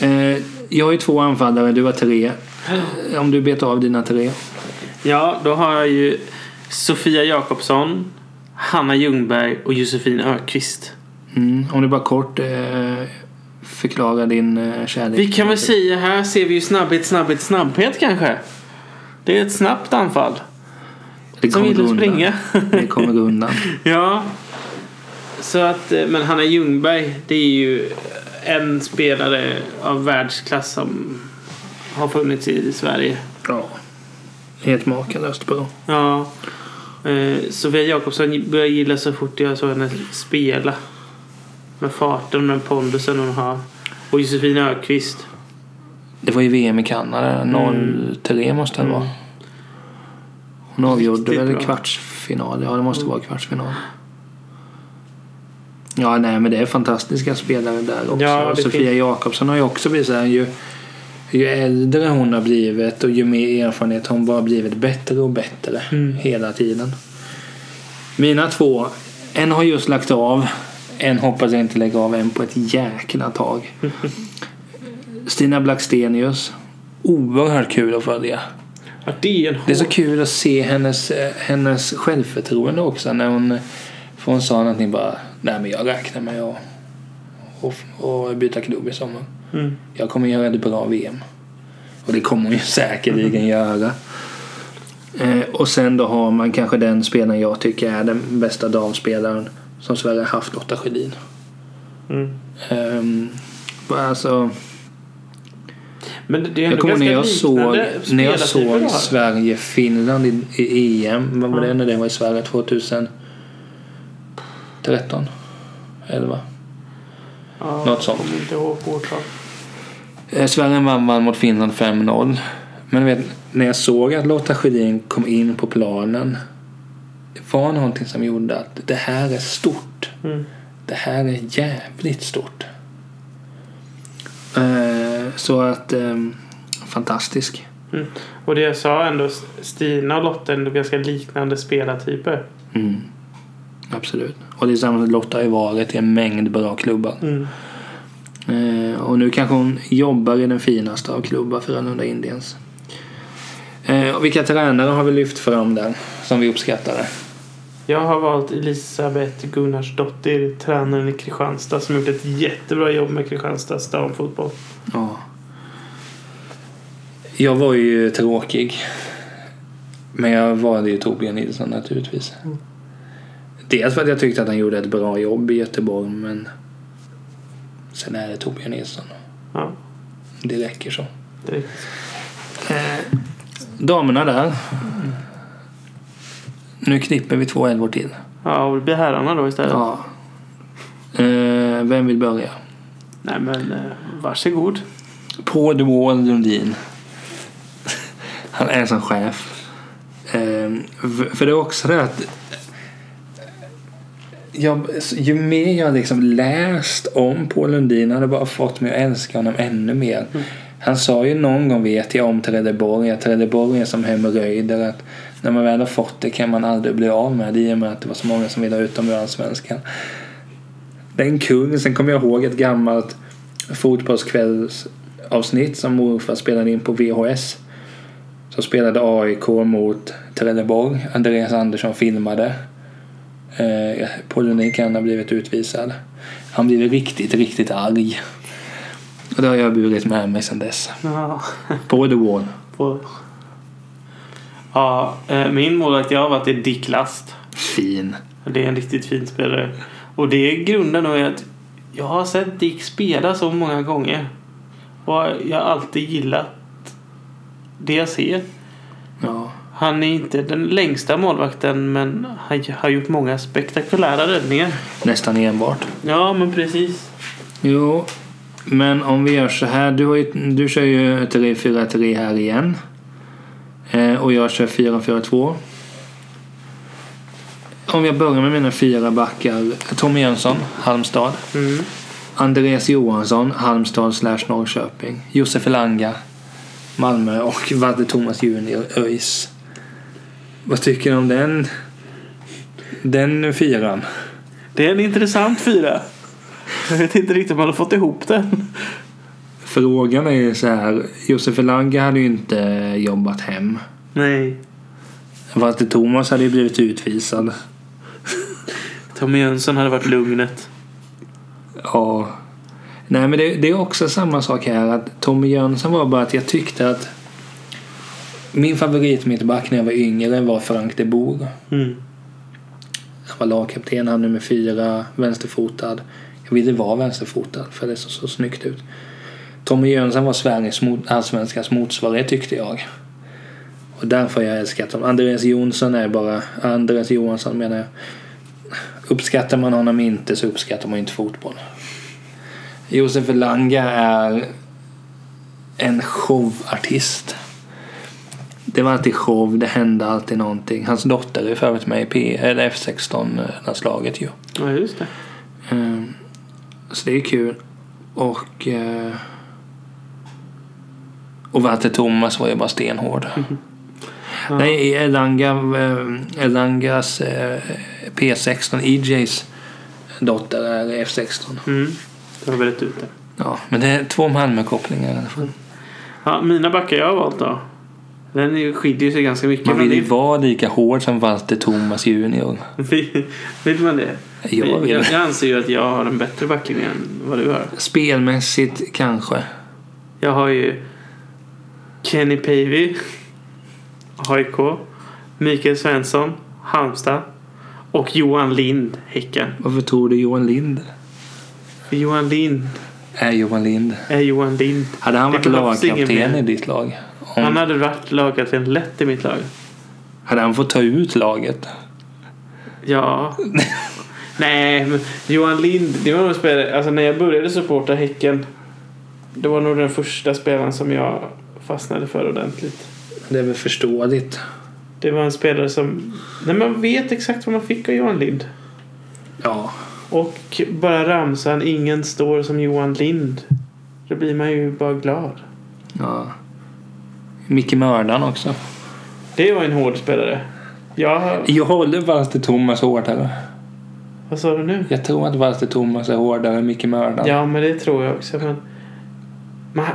Ja. Eh, jag har ju två anfallare, du har tre. Eh, Om du bet av dina tre. ja, då har jag ju Sofia Jakobsson, Hanna Ljungberg och Josefin Ökvist. Mm. Om du bara kort eh, förklarar din eh, kärlek. Vi kan väl säga här ser vi ju snabbhet, snabbhet, snabbhet kanske. Det är ett snabbt anfall. det Som kommer vill springa. Det kommer gå undan. [laughs] Ja. Så att, eh, men Hanna Ljungberg, det är ju en spelare av världsklass som har funnits i Sverige. Ja. Helt makalöst bra. Ja. Eh, Sofia Jakobsson började gilla så fort jag såg henne spela. Med farten och den pondusen hon har. Och Josefin Ökvist. Det var ju VM i Kanada. 03 måste det vara. Hon avgjorde väl bra. kvartsfinal. Ja, det måste vara kvartsfinal. Ja, nej, men det är fantastiska spelare där också. Ja, Sofia finns- Jakobsson har ju också blivit så här, ju, ju äldre hon har blivit och ju mer erfarenhet hon bara blivit bättre och bättre Mm. hela tiden. Mina två, en har just lagt av. En hoppas jag inte lägga av än på ett jäkla tag. Stina Blackstenius. Oerhört kul att följa. Ja, det är en Det är så kul att se hennes, eh, hennes självförtroende också när hon, för hon sa någonting bara Nej men jag räknar med att och, och byta klubb i sommar. Mm. Jag kommer göra ett bra VM. Och det kommer hon ju säkerligen [laughs] göra. Eh, och sen då har man kanske den spelaren jag tycker är den bästa damspelaren som Sverige har haft, Lotta Schelin. Mm. Um, alltså, Men det är jag kommer när jag såg, när jag såg. Sverige-Finland i, i EM. Vad var det Ja. när det var i Sverige? 2013? 11? Ja, något sånt. Eh, Sverige vann, vann mot Finland 5-0. Men vet, när jag såg att Lotta Schelin kom in på planen. Var någonting som gjorde att det här är stort. Mm. Det här är jävligt stort. Eh, så att, eh, fantastisk. Mm. Och det jag sa ändå, Stina och Lotta är ändå ganska liknande spelartyper. Mm. Absolut. Och det är samma Lotta har ju varit i en mängd bra klubbar. Mm. Eh, och nu kanske hon jobbar i den finaste av klubbar för Frölunda Indians. Eh, och vilka tränare har vi lyft fram där som vi uppskattade? Jag har valt Elisabeth Gunnarsdottir, tränaren i Kristianstad som gjort ett jättebra jobb med Kristianstads damfotboll. Ja. Jag var ju tråkig. Men jag valde ju Torbjörn Nilsson naturligtvis. Mm. Dels för att jag tyckte att han gjorde ett bra jobb i Göteborg men sen är det Torbjörn Nilsson. Ja, Det räcker så. det är Eh, damerna där. Nu klipper vi två älvor till. Ja, och det blir herrarna då istället. Ja. Eh, vem vill börja? Nej men eh, varsågod. På the wall Lundin. Han är som chef. Eh, för- det är också det att jag, ju mer jag liksom läst om Paul Lundin hade bara fått mig att älska honom ännu mer. Han sa ju någon gång vet jag om Trelleborg att Trelleborg är som hemorrojder. Att när man väl har fått det kan man aldrig bli av med det i och med att det var så många som ville ha ut allsvenskan. Det är en kung. Sen kommer jag ihåg ett gammalt fotbollskvällsavsnitt som morfar spelade in på VHS. Så spelade AIK mot Trelleborg. Andreas Andersson filmade. Eh, Lundin kan ha blivit utvisad. Han blev riktigt, riktigt arg. Och det har jag burit med mig sedan dess. Ja. På the wall. På... Ja, eh, min målvakt jag har varit är Dick Last. Fin. Det är en riktigt fin spelare. Och det är grunden nog att jag har sett Dick spela så många gånger. Och jag har alltid gillat det jag ser. Ja. Han är inte den längsta målvakten men han har gjort många spektakulära räddningar. Nästan enbart. Ja, men precis. Jo, men om vi gör så här. Du, har ju, du kör ju 3-4-3 här igen. Eh, och jag kör 4-4-2. Om jag börjar med mina fyra backar. Tommy Jönsson, Halmstad. Mm. Andreas Johansson, Halmstad slash Norrköping. Josef Elanga, Malmö och Walter Thomas Junior, ÖIS. Vad tycker du om den? Den fyran? Det är en intressant fyra. Jag vet inte riktigt om man har fått ihop den. Frågan är ju så här. Josef Elanga hade ju inte jobbat hem. Nej. Walter Thomas hade ju blivit utvisad. Tommy Jönsson hade varit lugnet. Ja. Nej men det, det är också samma sak här. Att Tommy Jönsson var bara att jag tyckte att min favorit mittback när jag var yngre var Frank de Boer. Mm. Han var lagkapten, han nummer fyra, vänsterfotad. Jag ville vara vänsterfotad för det såg så snyggt ut. Tommy Jönsson var Sveriges allsvenskans motsvarighet tyckte jag. Och därför har jag älskat honom. Andreas Jonsson är bara... Andreas Johansson menar jag. Uppskattar man honom inte så uppskattar man inte fotboll. Josef Elanga är en showartist. Det var alltid show, det hände alltid någonting. Hans dotter är för övrigt med i P, eller F16-landslaget ju. Ja, just det. Ehm, Så det är kul. Och... eh, Och Walter Thomas var ju bara stenhård. Ja. Nej, Elanga, eh, Elangas eh, P16, EJs dotter är F16. Mm. Du har ut det. Ja, men det är två Malmö-kopplingar i alla fall. Ja, mina backar jag har valt då. Den skiljer sig ganska mycket. Man vill ju vara lika hård som Walter Thomas junior. [laughs] Vill vill man det? Jag vill. jag, jag anser ju att jag har en bättre backlinje än vad du har. Spelmässigt kanske. Jag har ju Kenny Pavey, AIK, Mikael Svensson, Halmstad och Johan Lind, Häcken. Varför tror du Johan Lind Johan Lind är Johan Lind? är Johan Lind. Hade han varit lagkapten i ditt lag? Om, Han hade varit lagkapten lätt i mitt lag. Hade han fått ta ut laget? Ja. [laughs] Nej, men Johan Lind, det var nog spelare, alltså när jag började supporta Häcken. Det var nog den första spelaren som jag fastnade för ordentligt. Det är väl förståeligt. Det var en spelare som... Nej, man vet exakt vad man fick av Johan Lind. Ja, Och bara ramsan ingen står som Johan Lind. Då blir man ju bara glad. ja. Micke Mördan också. Det var en hård spelare. Jag... Jag håller Valter Thomas hårdare. Vad sa du nu? Jag tror att Valter Thomas är hårdare än Micke Mördan. Ja, men det tror jag också. Men man,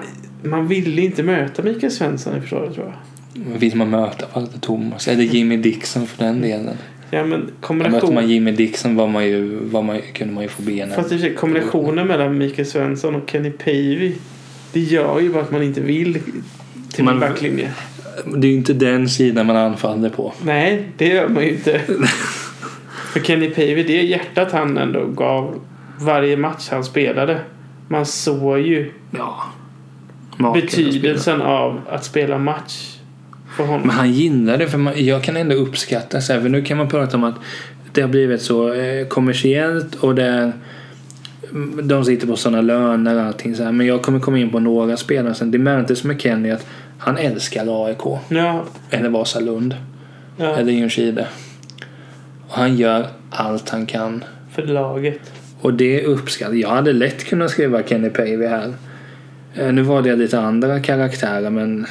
man ville inte möta Mikael Svensson i försvaret tror jag. Vill man möta Valter Thomas? Eller Jimmy Dixon för den delen. Ja, men Ja, Möter kombination... man Jimmy Dixon var man ju, var man, kunde man ju få benen. Fast i kombinationen mellan Mikael Svensson och Kenny Pavey det gör ju bara att man inte vill till Man- backlinje. Det är ju inte den sidan man anfaller på. Nej, det gör man ju inte. [laughs] För Kenny Pavey, det är hjärtat han ändå gav varje match han spelade. Man såg ju Ja. Maken att betydelsen av att spela match för honom. Men han gillar det för man, jag kan ändå uppskatta så här, för nu kan man prata om att det har blivit så eh, kommersiellt och det är, de sitter på sådana löner och allting så här. Men jag kommer komma in på några spelare sen. Det märktes med Kenny att han älskar AIK Ja, eller Vasalund ja eller Ljungskile. Och han gör allt han kan. för laget. Och det uppskattar jag. hade lätt kunnat skriva Kenny Pavey här. Eh, Nu var det lite andra karaktärer men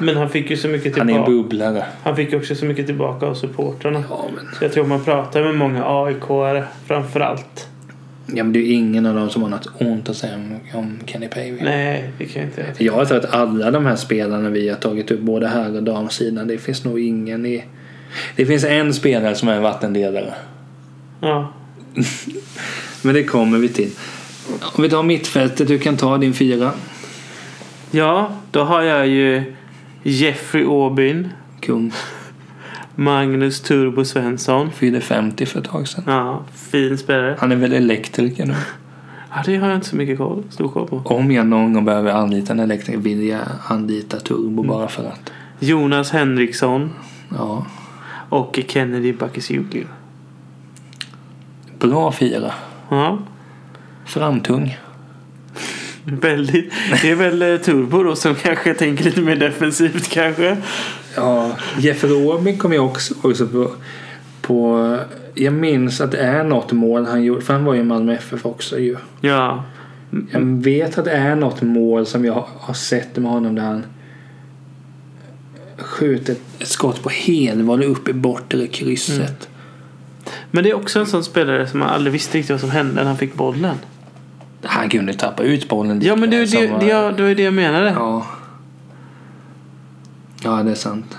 Men han fick ju så mycket han är en tillbaka. bubblare. Han fick också så mycket tillbaka av supportrarna. Ja men, jag tror man pratar med många AIK-are framför allt. ja, men det är ju ingen av dem som har något ont att säga om, om Kenny Pavey. Nej, det kan jag inte göra. Jag tror att alla de här spelarna vi har tagit upp, både här och damsidan, det finns nog ingen i... Det finns en spelare som är en vattendelare. Ja. [laughs] Men det kommer vi till. Om vi tar mittfältet, du kan ta din fyra. ja, då har jag ju Jeffrey Aubyn. Kung. Magnus Turbo Svensson. Fyllde 50 för ett tag sedan. Ja, fin spelare. Han är väl elektriker nu. Ja, det har jag inte så mycket koll, stor koll på. Om jag någon gång behöver anlita en elektriker vill jag anlita Turbo bara för att. Jonas Henriksson Ja. och Kennedy Bakircioglu. Bra fyra. Ja, Framtung. väldigt. Det är väl eh, Turbo då som kanske tänker lite mer defensivt kanske. Ja, Jeffrey Aubin kommer jag också också på, på... Jag minns att det är något mål han gjorde, för han var ju i Malmö FF också ju. Ja, Jag vet att det är något mål som jag har sett med honom där han skjuter ett skott på helvolley upp i bortre krysset. Men det är också en sån spelare som man aldrig visste riktigt vad som hände när han fick bollen. Han kunde tappa ut bollen Ja, men det, grann, det, det, var- ja, det det jag menade. Ja. Ja, det är sant.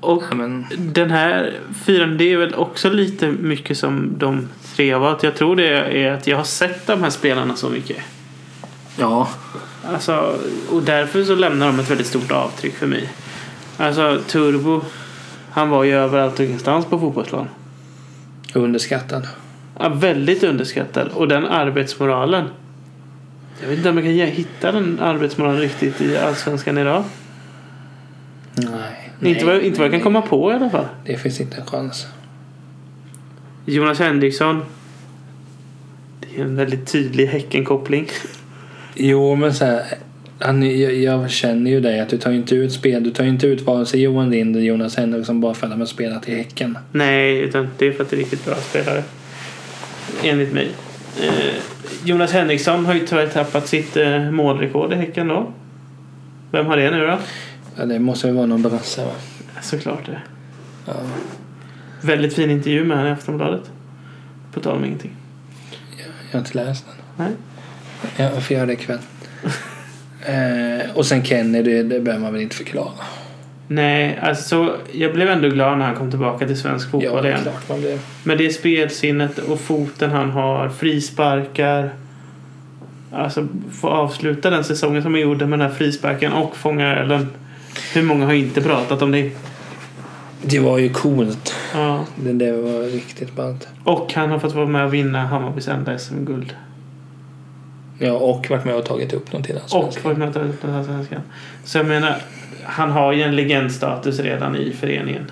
Och Ja, men, den här fyran, det är väl också lite mycket som de tre var. Jag tror det är att jag har sett de här spelarna så mycket. ja, Alltså, och därför så lämnar de ett väldigt stort avtryck för mig. Alltså, Turbo, han var ju överallt och ingenstans på fotbollsplan. Underskattad. Ja, väldigt underskattad. Och den arbetsmoralen. Jag vet inte om jag kan hitta den arbetsmoralen riktigt i Allsvenskan idag. Nej. inte, vad, inte vad jag kan komma på i alla fall. Det finns inte en chans. Jonas Henriksson. Det är en väldigt tydlig Häckenkoppling. Jo, men så här, han, jag, jag känner ju dig att du tar ju inte ut spel. Du tar ju inte ut vare sig Johan Lind eller Jonas Henriksson bara för att de har spelat i Häcken. Nej, utan det är för att det är riktigt bra spelare. Enligt mig. Eh, Jonas Henriksson har ju tyvärr tappat sitt eh, målrekord i Häcken då. Vem har det nu då? Ja, det måste väl vara någon brasse va? Såklart det. Ja. Väldigt fin intervju med henne i Aftonbladet. På tal om ingenting. Jag har inte läst den. Nej. Jag får göra det ikväll. [laughs] eh, och sen Kenny, det, behöver man väl inte förklara. Nej, alltså så, jag blev ändå glad när han kom tillbaka till svensk Ja, fotboll det är igen. klart man blir. Med det spelsinnet och foten han har, frisparkar. Alltså få avsluta den säsongen som han gjorde med den här frisparken och fånga ölen. Hur många har inte pratat om det? Det var ju coolt. Ja. Det, det var riktigt ballt. Och han har fått vara med och vinna Hammarbys enda SM-guld. Ja, och varit med och tagit upp något till Och allsvenskan. varit med och tagit upp den här svenskan. Så jag menar, han har ju en legendstatus redan i föreningen.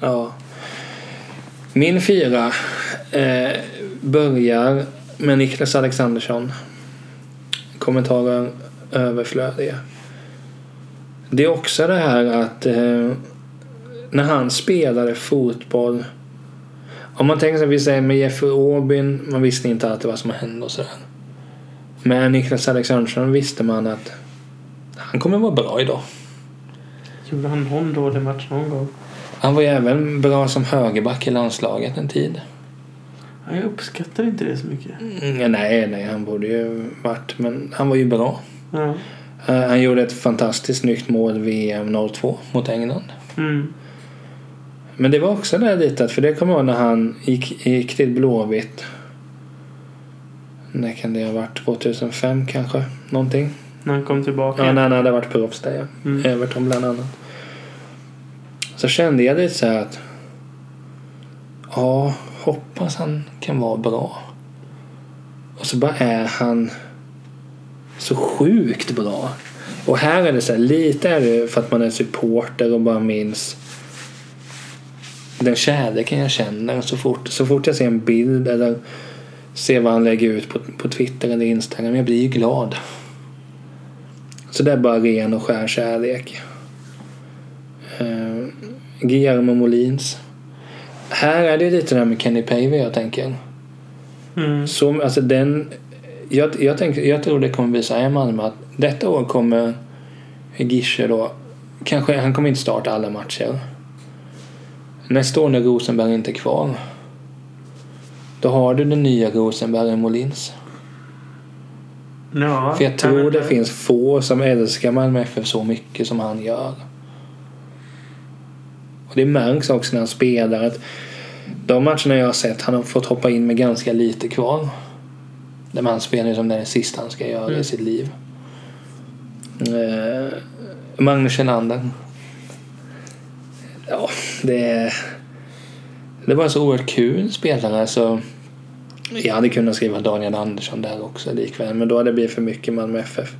Ja. Min fyra eh, börjar med Niklas Alexandersson. Kommentarer överflödiga. Det är också det här att eh, när han spelade fotboll om man tänker sig, vi säger med Jeffrey Aubin, man visste inte alltid vad som hände och sådär. Med Niklas Alexandersson visste man att han kommer vara bra idag. Gjorde han någon dålig match någon gång? Han var ju även bra som högerback i landslaget en tid. Ja, jag uppskattar inte det så mycket. Mm, nej, nej, han borde ju varit, men han var ju bra. Ja. Eh, Han gjorde ett fantastiskt snyggt mål VM 02 mot England. Mm. Men det var också där lite, att- för det kommer jag ihåg när han gick, gick till Blåvitt. När kan det ha varit? 2005 kanske? Någonting? När han kom tillbaka. Ja, när han hade varit proffs där ja. Mm. Everton bland annat. Så kände jag lite så här att ja, hoppas han kan vara bra. Och så bara är han så sjukt bra. Och här är det så här, lite är det för att man är supporter och bara minns den kärleken jag känner så fort, så fort jag ser en bild eller ser vad han lägger ut på, på Twitter eller Instagram. Jag blir ju glad. Så det är bara ren och skär kärlek. Uh, Guillermo Molins. Här är det lite det här med Kenny Pavey jag tänker. Mm. Så, alltså den, jag, jag, tänker, jag tror det kommer bli så här i Malmö att detta år kommer Gische då, kanske, han kommer inte starta alla matcher. Nästa år när Rosenberg inte är kvar. Då har du den nya Rosenberg Molins. Ja, För jag ja, tror det finns få som älskar Malmö FF så mycket som han gör. Och det märks också när han spelar att de matcherna jag har sett han har fått hoppa in med ganska lite kvar. Där man spelar som det är det sista han ska göra Mm. i sitt liv. Eh, Magnus Kjellander. Ja, det är... Det var så oerhört kul spelare så jag hade kunnat skriva Daniel Andersson där också likväl men då hade det blivit för mycket Malmö FF.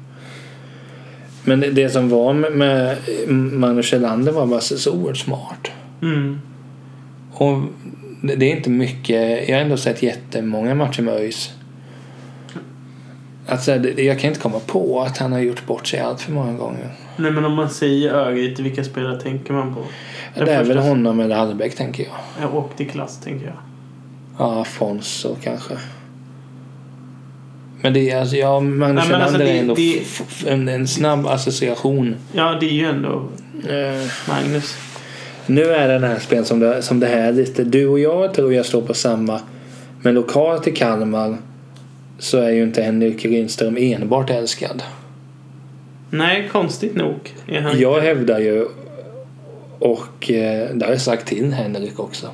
Men det, det som var med, med Magnus Kjellander var bara så, så oerhört smart. Mm. Och det, det är inte mycket, jag har ändå sett jättemånga matcher med ÖIS. Alltså, jag kan inte komma på att han har gjort bort sig allt för många gånger. Nej men om man säger Örgryte, vilka spelare tänker man på? Den det är väl honom eller Hallbäck tänker jag. Åkte i klass tänker jag. Ja, Fonso kanske. Men det är alltså, ja, Magnus Nej, men alltså, är ändå det- en, en snabb association. Ja det är ju ändå Eh, Magnus. nu är det den här spel som det, som det här är lite. Du och jag tror jag står på samma. Men lokalt i Kalmar så är ju inte Henrik Rydström enbart älskad. Nej konstigt nog. Han Jag hävdar ju, och eh, det har jag sagt till Henrik också,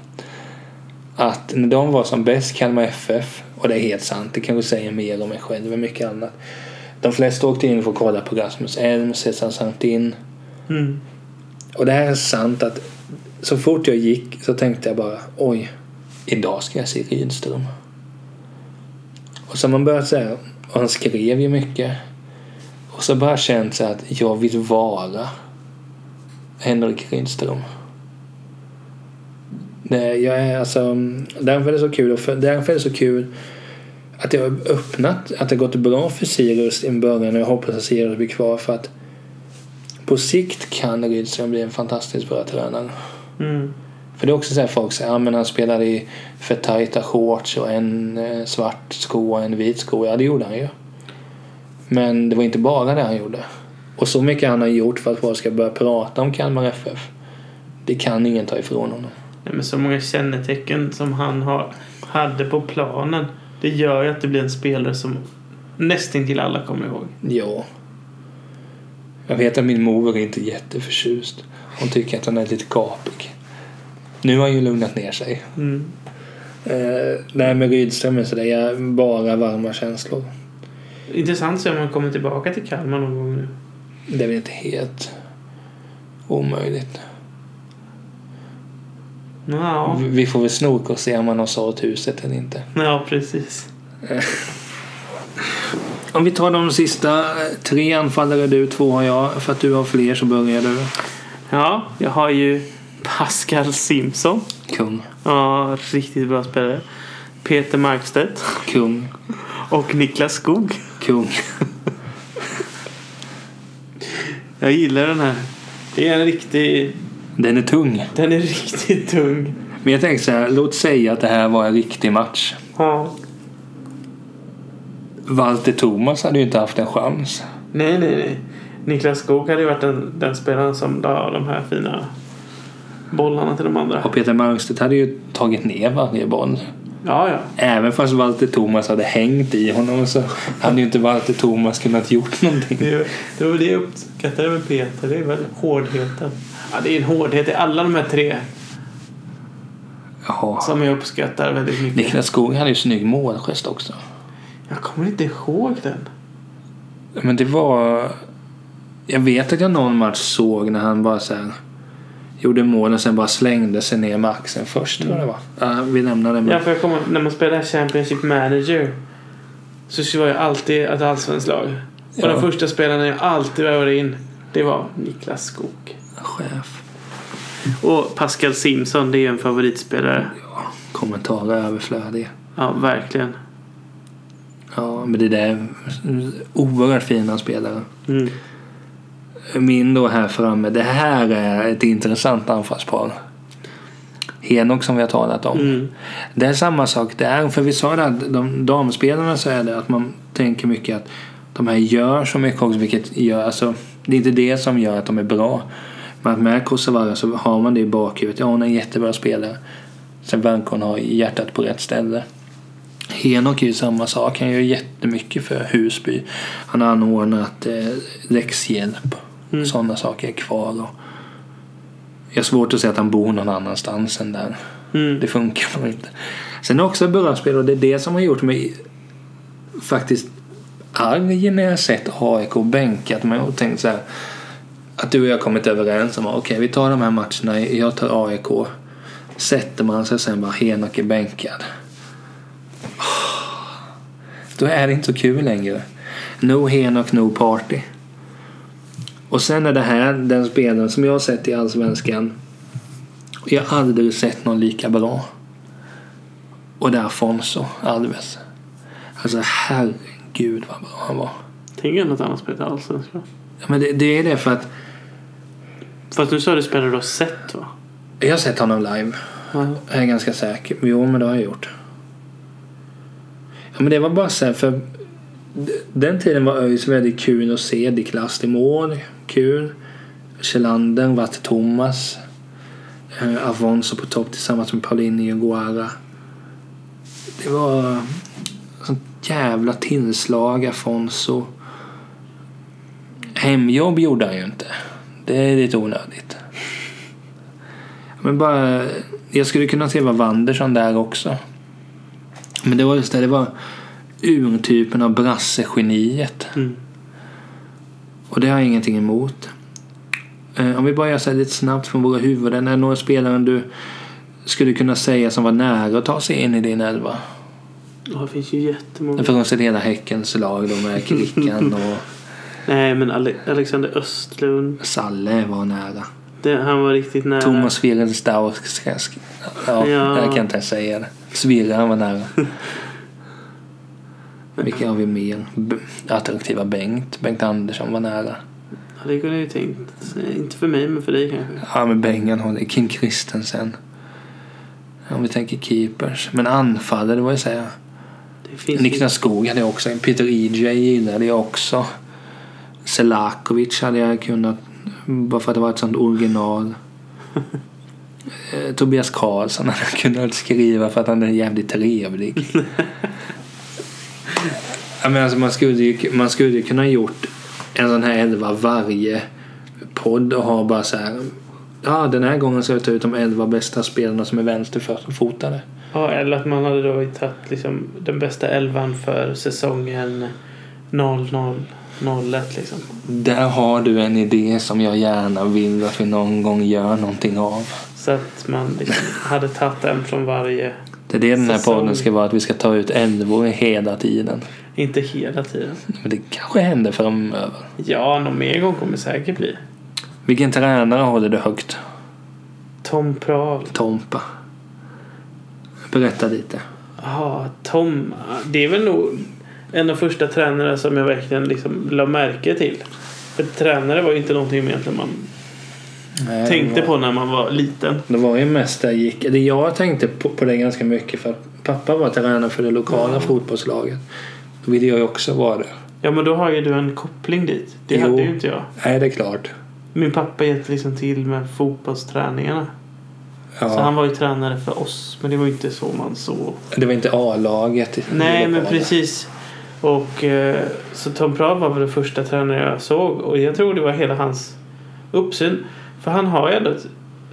att när de var som bäst Kalmar FF, och det är helt sant, det kanske säger mer om mig själv än mycket annat. De flesta åkte in för att kolla på Rasmus Elm, Cesar Santin. Mm. Och det här är sant att så fort jag gick så tänkte jag bara oj, idag ska jag se Rydström. Och så har man börjat säga, och han skrev ju mycket. Och så bara känt så att jag vill vara Henrik Rydström. Jag är alltså, därför är det så kul och för, därför är det så kul att det har öppnat, att det har gått bra för Sirius i början och jag hoppas att Sirius blir kvar för att på sikt kan Rydström bli en fantastiskt bra tränare. Mm. För det är också så här folk säger, ja men han spelade i för tajta shorts och en eh, svart sko och en vit sko. Ja det gjorde han ju. Men det var inte bara det han gjorde. Och så mycket han har gjort för att folk ska börja prata om Kalmar FF. Det kan ingen ta ifrån honom. Nej, men så många kännetecken som han har, hade på planen. Det gör ju att det blir en spelare som nästintill alla kommer ihåg. Ja. Jag vet att min mor är inte jätteförtjust. Hon tycker att han är lite gapig. Nu har han ju lugnat ner sig. Mm. Eh, det här med Rydström är sådär, jag bara varma känslor. Intressant att se om han kommer tillbaka till Kalmar någon gång nu. Det är väl inte helt omöjligt. Ja, Vi- Vi får väl snoka och se om han har sålt huset eller inte. ja precis. Om vi tar de sista eh, tre anfallare du, två har jag. För att du har fler så börjar du. Ja, jag har ju Pascal Simpson. Kung. Ja, riktigt bra spelare. Peter Markstedt Kung. och Niklas Skog. Kung. Jag gillar den här. Det är en riktig... Den är tung. Den är riktigt tung. Men jag tänkte så här, låt säga att det här var en riktig match. Ja. Walter Thomas hade ju inte haft en chans. Nej, nej, nej. Niklas Skog hade ju varit den, den spelaren som la de här fina bollarna till de andra. Och Peter Malmstedt hade ju tagit ner varje boll. Ja, ja. Även fast Walter Thomas hade hängt i honom så hade ju inte Walter Thomas kunnat gjort någonting. Det, det var det jag uppskattade med Peter. Det är väl hårdheten. Ja, det är en hårdhet i alla de här tre Jaha. som jag uppskattar väldigt mycket. Niklas Skog hade ju snygg målgest också. Jag kommer inte ihåg den. Men det var... Jag vet att jag någon match såg när han bara så här gjorde mål och sen bara slängde sig ner med axeln först. Tror jag det var. Ja, vi lämnar det. Ja, Men... för jag kommer, när man spelar Championship Manager så var jag alltid ett allsvenskt lag. Och Ja. den första spelaren jag alltid värvade in det var Niklas Skog. Chef. Och Pascal Simpson, det är en favoritspelare. Ja, kommentarer överflödiga. Ja, verkligen. Ja, men det där är oerhört fina spelare. Mm. Min då här framme, det här är ett intressant anfallspar. Henok som vi har talat om. Mm. Det är samma sak där. För vi sa det att de damspelarna så är det att man tänker mycket att de här gör så mycket också. Vilket gör, alltså, det är inte det som gör att de är bra. Men att med Kosovare så har man det i bakhuvudet. Ja, hon är en jättebra spelare. Sen verkar hon ha hjärtat på rätt ställe. Henok är ju samma sak. Han gör jättemycket för Husby. Han har anordnat eh, läxhjälp. Mm. Sådana saker är kvar. Och jag har svårt att säga att han bor någon annanstans än där. Mm. Det funkar nog inte. Sen är också berömsspel och det är det som har gjort mig faktiskt arg när jag sett AIK bänkat mig och tänkt så här att du och jag kommit överens om okej vi tar de här matcherna, jag tar AIK. Sätter man sig sen bara Henok är bänkad. Då är det inte så kul längre. No Henok, no party. Och sen är det här den spelaren som jag har sett i Allsvenskan. Jag har aldrig sett någon lika bra. Och det är Afonso Alves. Alltså herregud vad bra han var. Tänk något annat spel till Allsvenskan. Ja, men det, det är det för att Fast nu sa du spelare du har sett va? jag har sett honom live. Ja. Jag är ganska säker. Jo, men det har jag gjort. Ja, men det var bara så här för den tiden var ÖIS väldigt kul att se. Dick Last i mål. Kul. Kjellander, Watt Thomas. Eh, Afonso på topp tillsammans med Paulinho Guara. Det var sånt jävla tillslag, Afonso. Hemjobb gjorde han ju inte. Det är lite onödigt. Men bara, jag skulle kunna se vad Wanderson där också. Men det var just det, det var urtypen av brassegeniet. Mm. Och det har jag ingenting emot. Eh, om vi bara gör så här lite snabbt från våra huvuden. Är det några spelare du skulle kunna säga som var nära att ta sig in i din elva? Ja, det finns ju jättemånga. Frånsett hela Häckens lag då med Krickan och [laughs] Nej, men Ale- Alexander Östlund. Salle var nära. Det, han var riktigt nära. Thomas Svirrenstauskas. Ja, Ja. jag kan inte ens säga det. Svirre, han var nära. [laughs] Vilka har vi mer? B- attraktiva Bengt. Bengt Andersson var nära. Ja, det kunde jag ju tänkt. Inte för mig, men för dig kanske. Ja, men Bengan har det. Kim Christensen. Om vi tänker keepers. Men anfallare, vad jag säga. Det Niklas Skog hade jag också. Peter EJ gillade jag också. Selakovic hade jag kunnat. Bara för att det var ett sånt original. [laughs] Eh, Tobias Karlsson hade jag kunnat skriva för att han är jävligt trevlig. [laughs] ja, men alltså man, skulle ju, man skulle ju kunna gjort en sån här elva varje podd och ha bara så här. Ja, den här gången ska vi ta ut de elva bästa spelarna som är vänsterfotade. Ja, eller att man hade då tagit liksom den bästa elvan för säsongen 00-01 liksom. Där har du en idé som jag gärna vill att vi någon gång gör någonting av. Så att man liksom hade tagit en från varje. Det är det den här Säsong. podden ska vara, att vi ska ta ut elvor hela tiden. Inte hela tiden. Men det kanske händer framöver. Ja, någon mer gång kommer det säkert bli. Vilken tränare håller du högt? Tom Prahl. Tompa. Berätta lite. Ja, Tom. Det är väl nog en av första tränare som jag verkligen liksom la märke till. För tränare var ju inte någonting egentligen man Nej, tänkte det var, på när man var liten. Det var ju mest där jag gick. Det jag tänkte på, på det ganska mycket för att pappa var tränare för det lokala fotbollslaget. Då ville jag ju också vara det. Ja men då har ju du en koppling dit. Det Jo. hade ju inte jag. Nej, det är klart. Min pappa hjälpte liksom till med fotbollsträningarna. Så Ja, han var ju tränare för oss. Men det var ju inte så man såg. Det var inte A-laget. Nej men precis. Och eh, så Tom Prahl var väl den första tränare jag såg. Och jag tror det var hela hans uppsyn. För han har ju ändå ett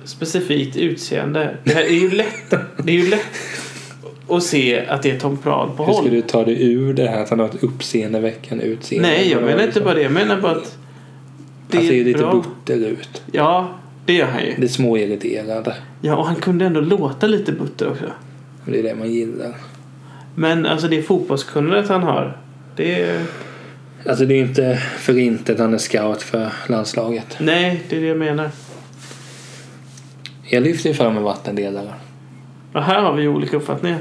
specifikt utseende. Det här är ju lätt, det är ju lätt att se att det är Tom Prahl på Hur ska håll. du ta dig ur det här att han har ett uppseendeväckande utseende? Nej, jag menar inte bara det. Jag menar bara att det Han ser ju är lite bra. butter ut. Ja, det gör han ju. Det är småirriterande. Ja, och han kunde ändå låta lite butter också. Det är det man gillar. Men alltså det fotbollskunnandet han har. Det är... Alltså det är inte för inte att han är scout för landslaget. Nej, det är det jag menar. Jag lyfter ju fram en vattendelare. Och här har vi olika uppfattningar.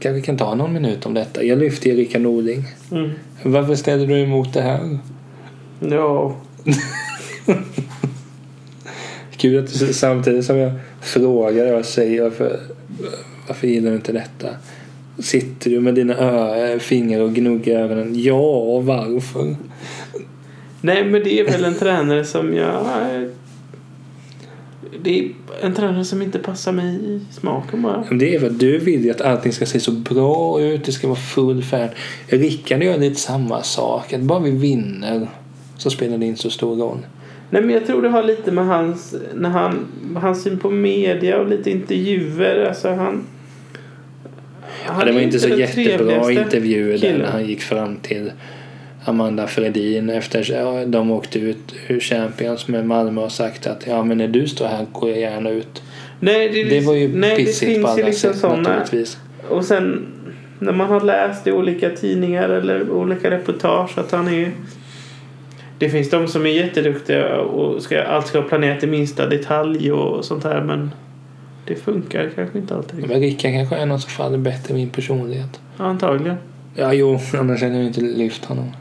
Kanske kan ta någon minut om detta. Jag lyfter ju Rickard Norling. Mm. Varför ställer du emot det här? Ja. Kul att du samtidigt som jag frågar och säger varför, varför gillar du inte detta? Sitter du med dina fingrar och gnuggar ögonen? Ja, varför? Nej, men det är väl en tränare som jag... Det är en tränare som inte passar mig i smaken bara. Det är att du vill ju att allting ska se så bra ut. Det ska vara full färg. Rickard gör lite samma sak. Att bara vi vinner så spelar det inte så stor roll. Nej, men jag tror det har lite med hans, när han, hans syn på media och lite intervjuer. Alltså han... Ja, det var inte så jättebra intervju där när han gick fram till Amanda Fredin efter ja, de åkte ut ur Champions med Malmö och sagt att ja men när du står här går jag gärna ut. Nej, det, Det var ju nej, pissigt på alla liksom sätt sådana. naturligtvis. Och sen när man har läst i olika tidningar eller olika reportage att han är... Det finns de som är jätteduktiga och ska, allt ska vara planerat i minsta detalj och sånt här men det funkar kanske inte alltid. Men Rickard kanske är något som faller bättre min personlighet. Antagligen. Ja jo, [laughs] annars hade jag inte lyft honom.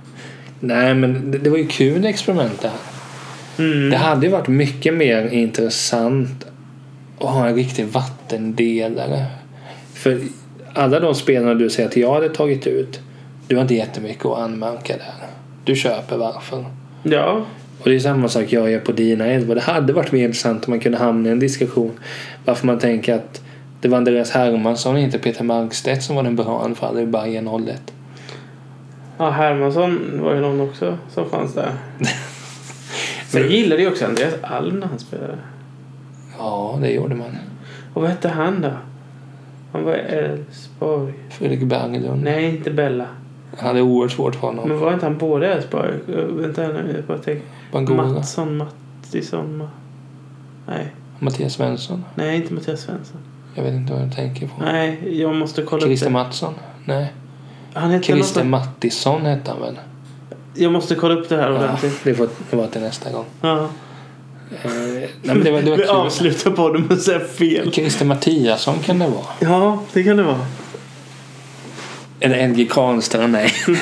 Nej men det, det var ju kul experiment det här. Mm. Det hade ju varit mycket mer intressant att ha en riktig vattendelare. För alla de spelarna du säger att jag hade tagit ut, du har inte jättemycket att anmärka där. Du köper varför. Ja. Och det är samma sak jag gör på dina elva. Det hade varit mer intressant om man kunde hamna i en diskussion varför man tänker att det var Andreas Hermansson och inte Peter Markstedt som var den bra anfallare i Bayern 01. Ja, Hermansson var ju någon också som fanns där. [laughs] Sen gillade jag också Andreas Alm när han spelade. Ja, det gjorde man. Och vad hette han då? Han var i Elfsborg. Fredrik Berglund. Nej, inte Bella. Han hade oerhört svårt för honom. Men var inte han både Elfsborg? Uh, Vänta nu, jag bara tänker. Mattsson, Mattisson. Ma... Nej. Mattias Svensson. Nej, inte Mattias Svensson. Jag vet inte vad jag tänker på. Nej, jag måste kolla upp Christer det. Mattsson? Nej. Han hette Christer något... Mattisson hette han väl? Jag måste kolla upp det här Ja, ordentligt. det får det var till nästa gång. Ja. Eh, nej, men det var, det var Vi avslutar podden med att säga fel. Christer Mattiasson kan det vara. Ja, det kan det vara. Eller LG Karlström, nej. [laughs]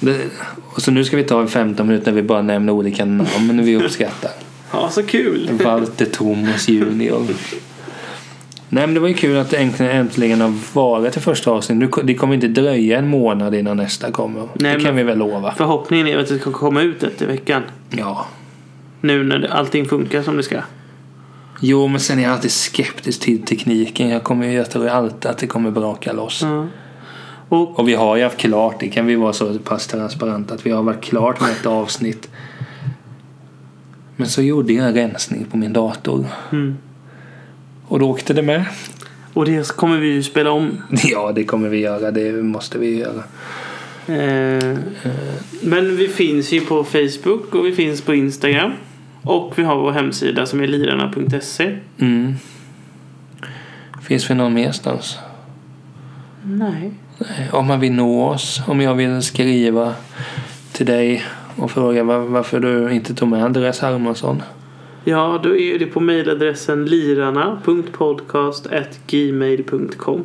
det, och så nu ska vi ta en 15 minuter när vi bara nämner olika namn vi uppskattar. Ja, så kul. Walter Thomas Junior. Nej men det var ju kul att det äntligen, äntligen har varit det första avsnittet. Det kommer inte dröja en månad innan nästa kommer. Nej, det kan vi väl lova. Förhoppningen är att det ska komma ut ett i veckan. Ja. Nu när allting funkar som det ska. Jo men sen är jag alltid skeptisk till tekniken. Jag, kommer, jag tror alltid att det kommer braka loss. Ja. Och Och vi har ju haft klart, det kan vi vara så pass transparenta att vi har varit klart med ett avsnitt. Men så gjorde jag en rensning på min dator. Mm. Och då åkte det med. Och det kommer vi ju spela om. [laughs] Ja, det kommer vi göra. Det måste vi göra. Eh, men vi finns ju på Facebook och vi finns på Instagram. Och vi har vår hemsida som är lirarna.se. Mm. Finns vi någon merstans? Nej. Nej, Om man vill nå oss, om jag vill skriva till dig och fråga var, varför du inte tog med Andreas Hermansson. Ja, då är det på mejladressen lirarna.podcast.gmail.com.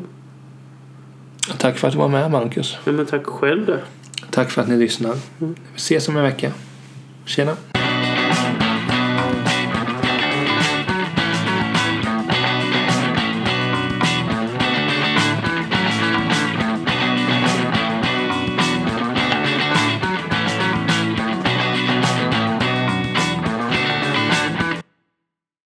Tack för att du var med Marcus. Ja, men tack själv då. Tack för att ni lyssnar. Vi ses om en vecka. Tjena.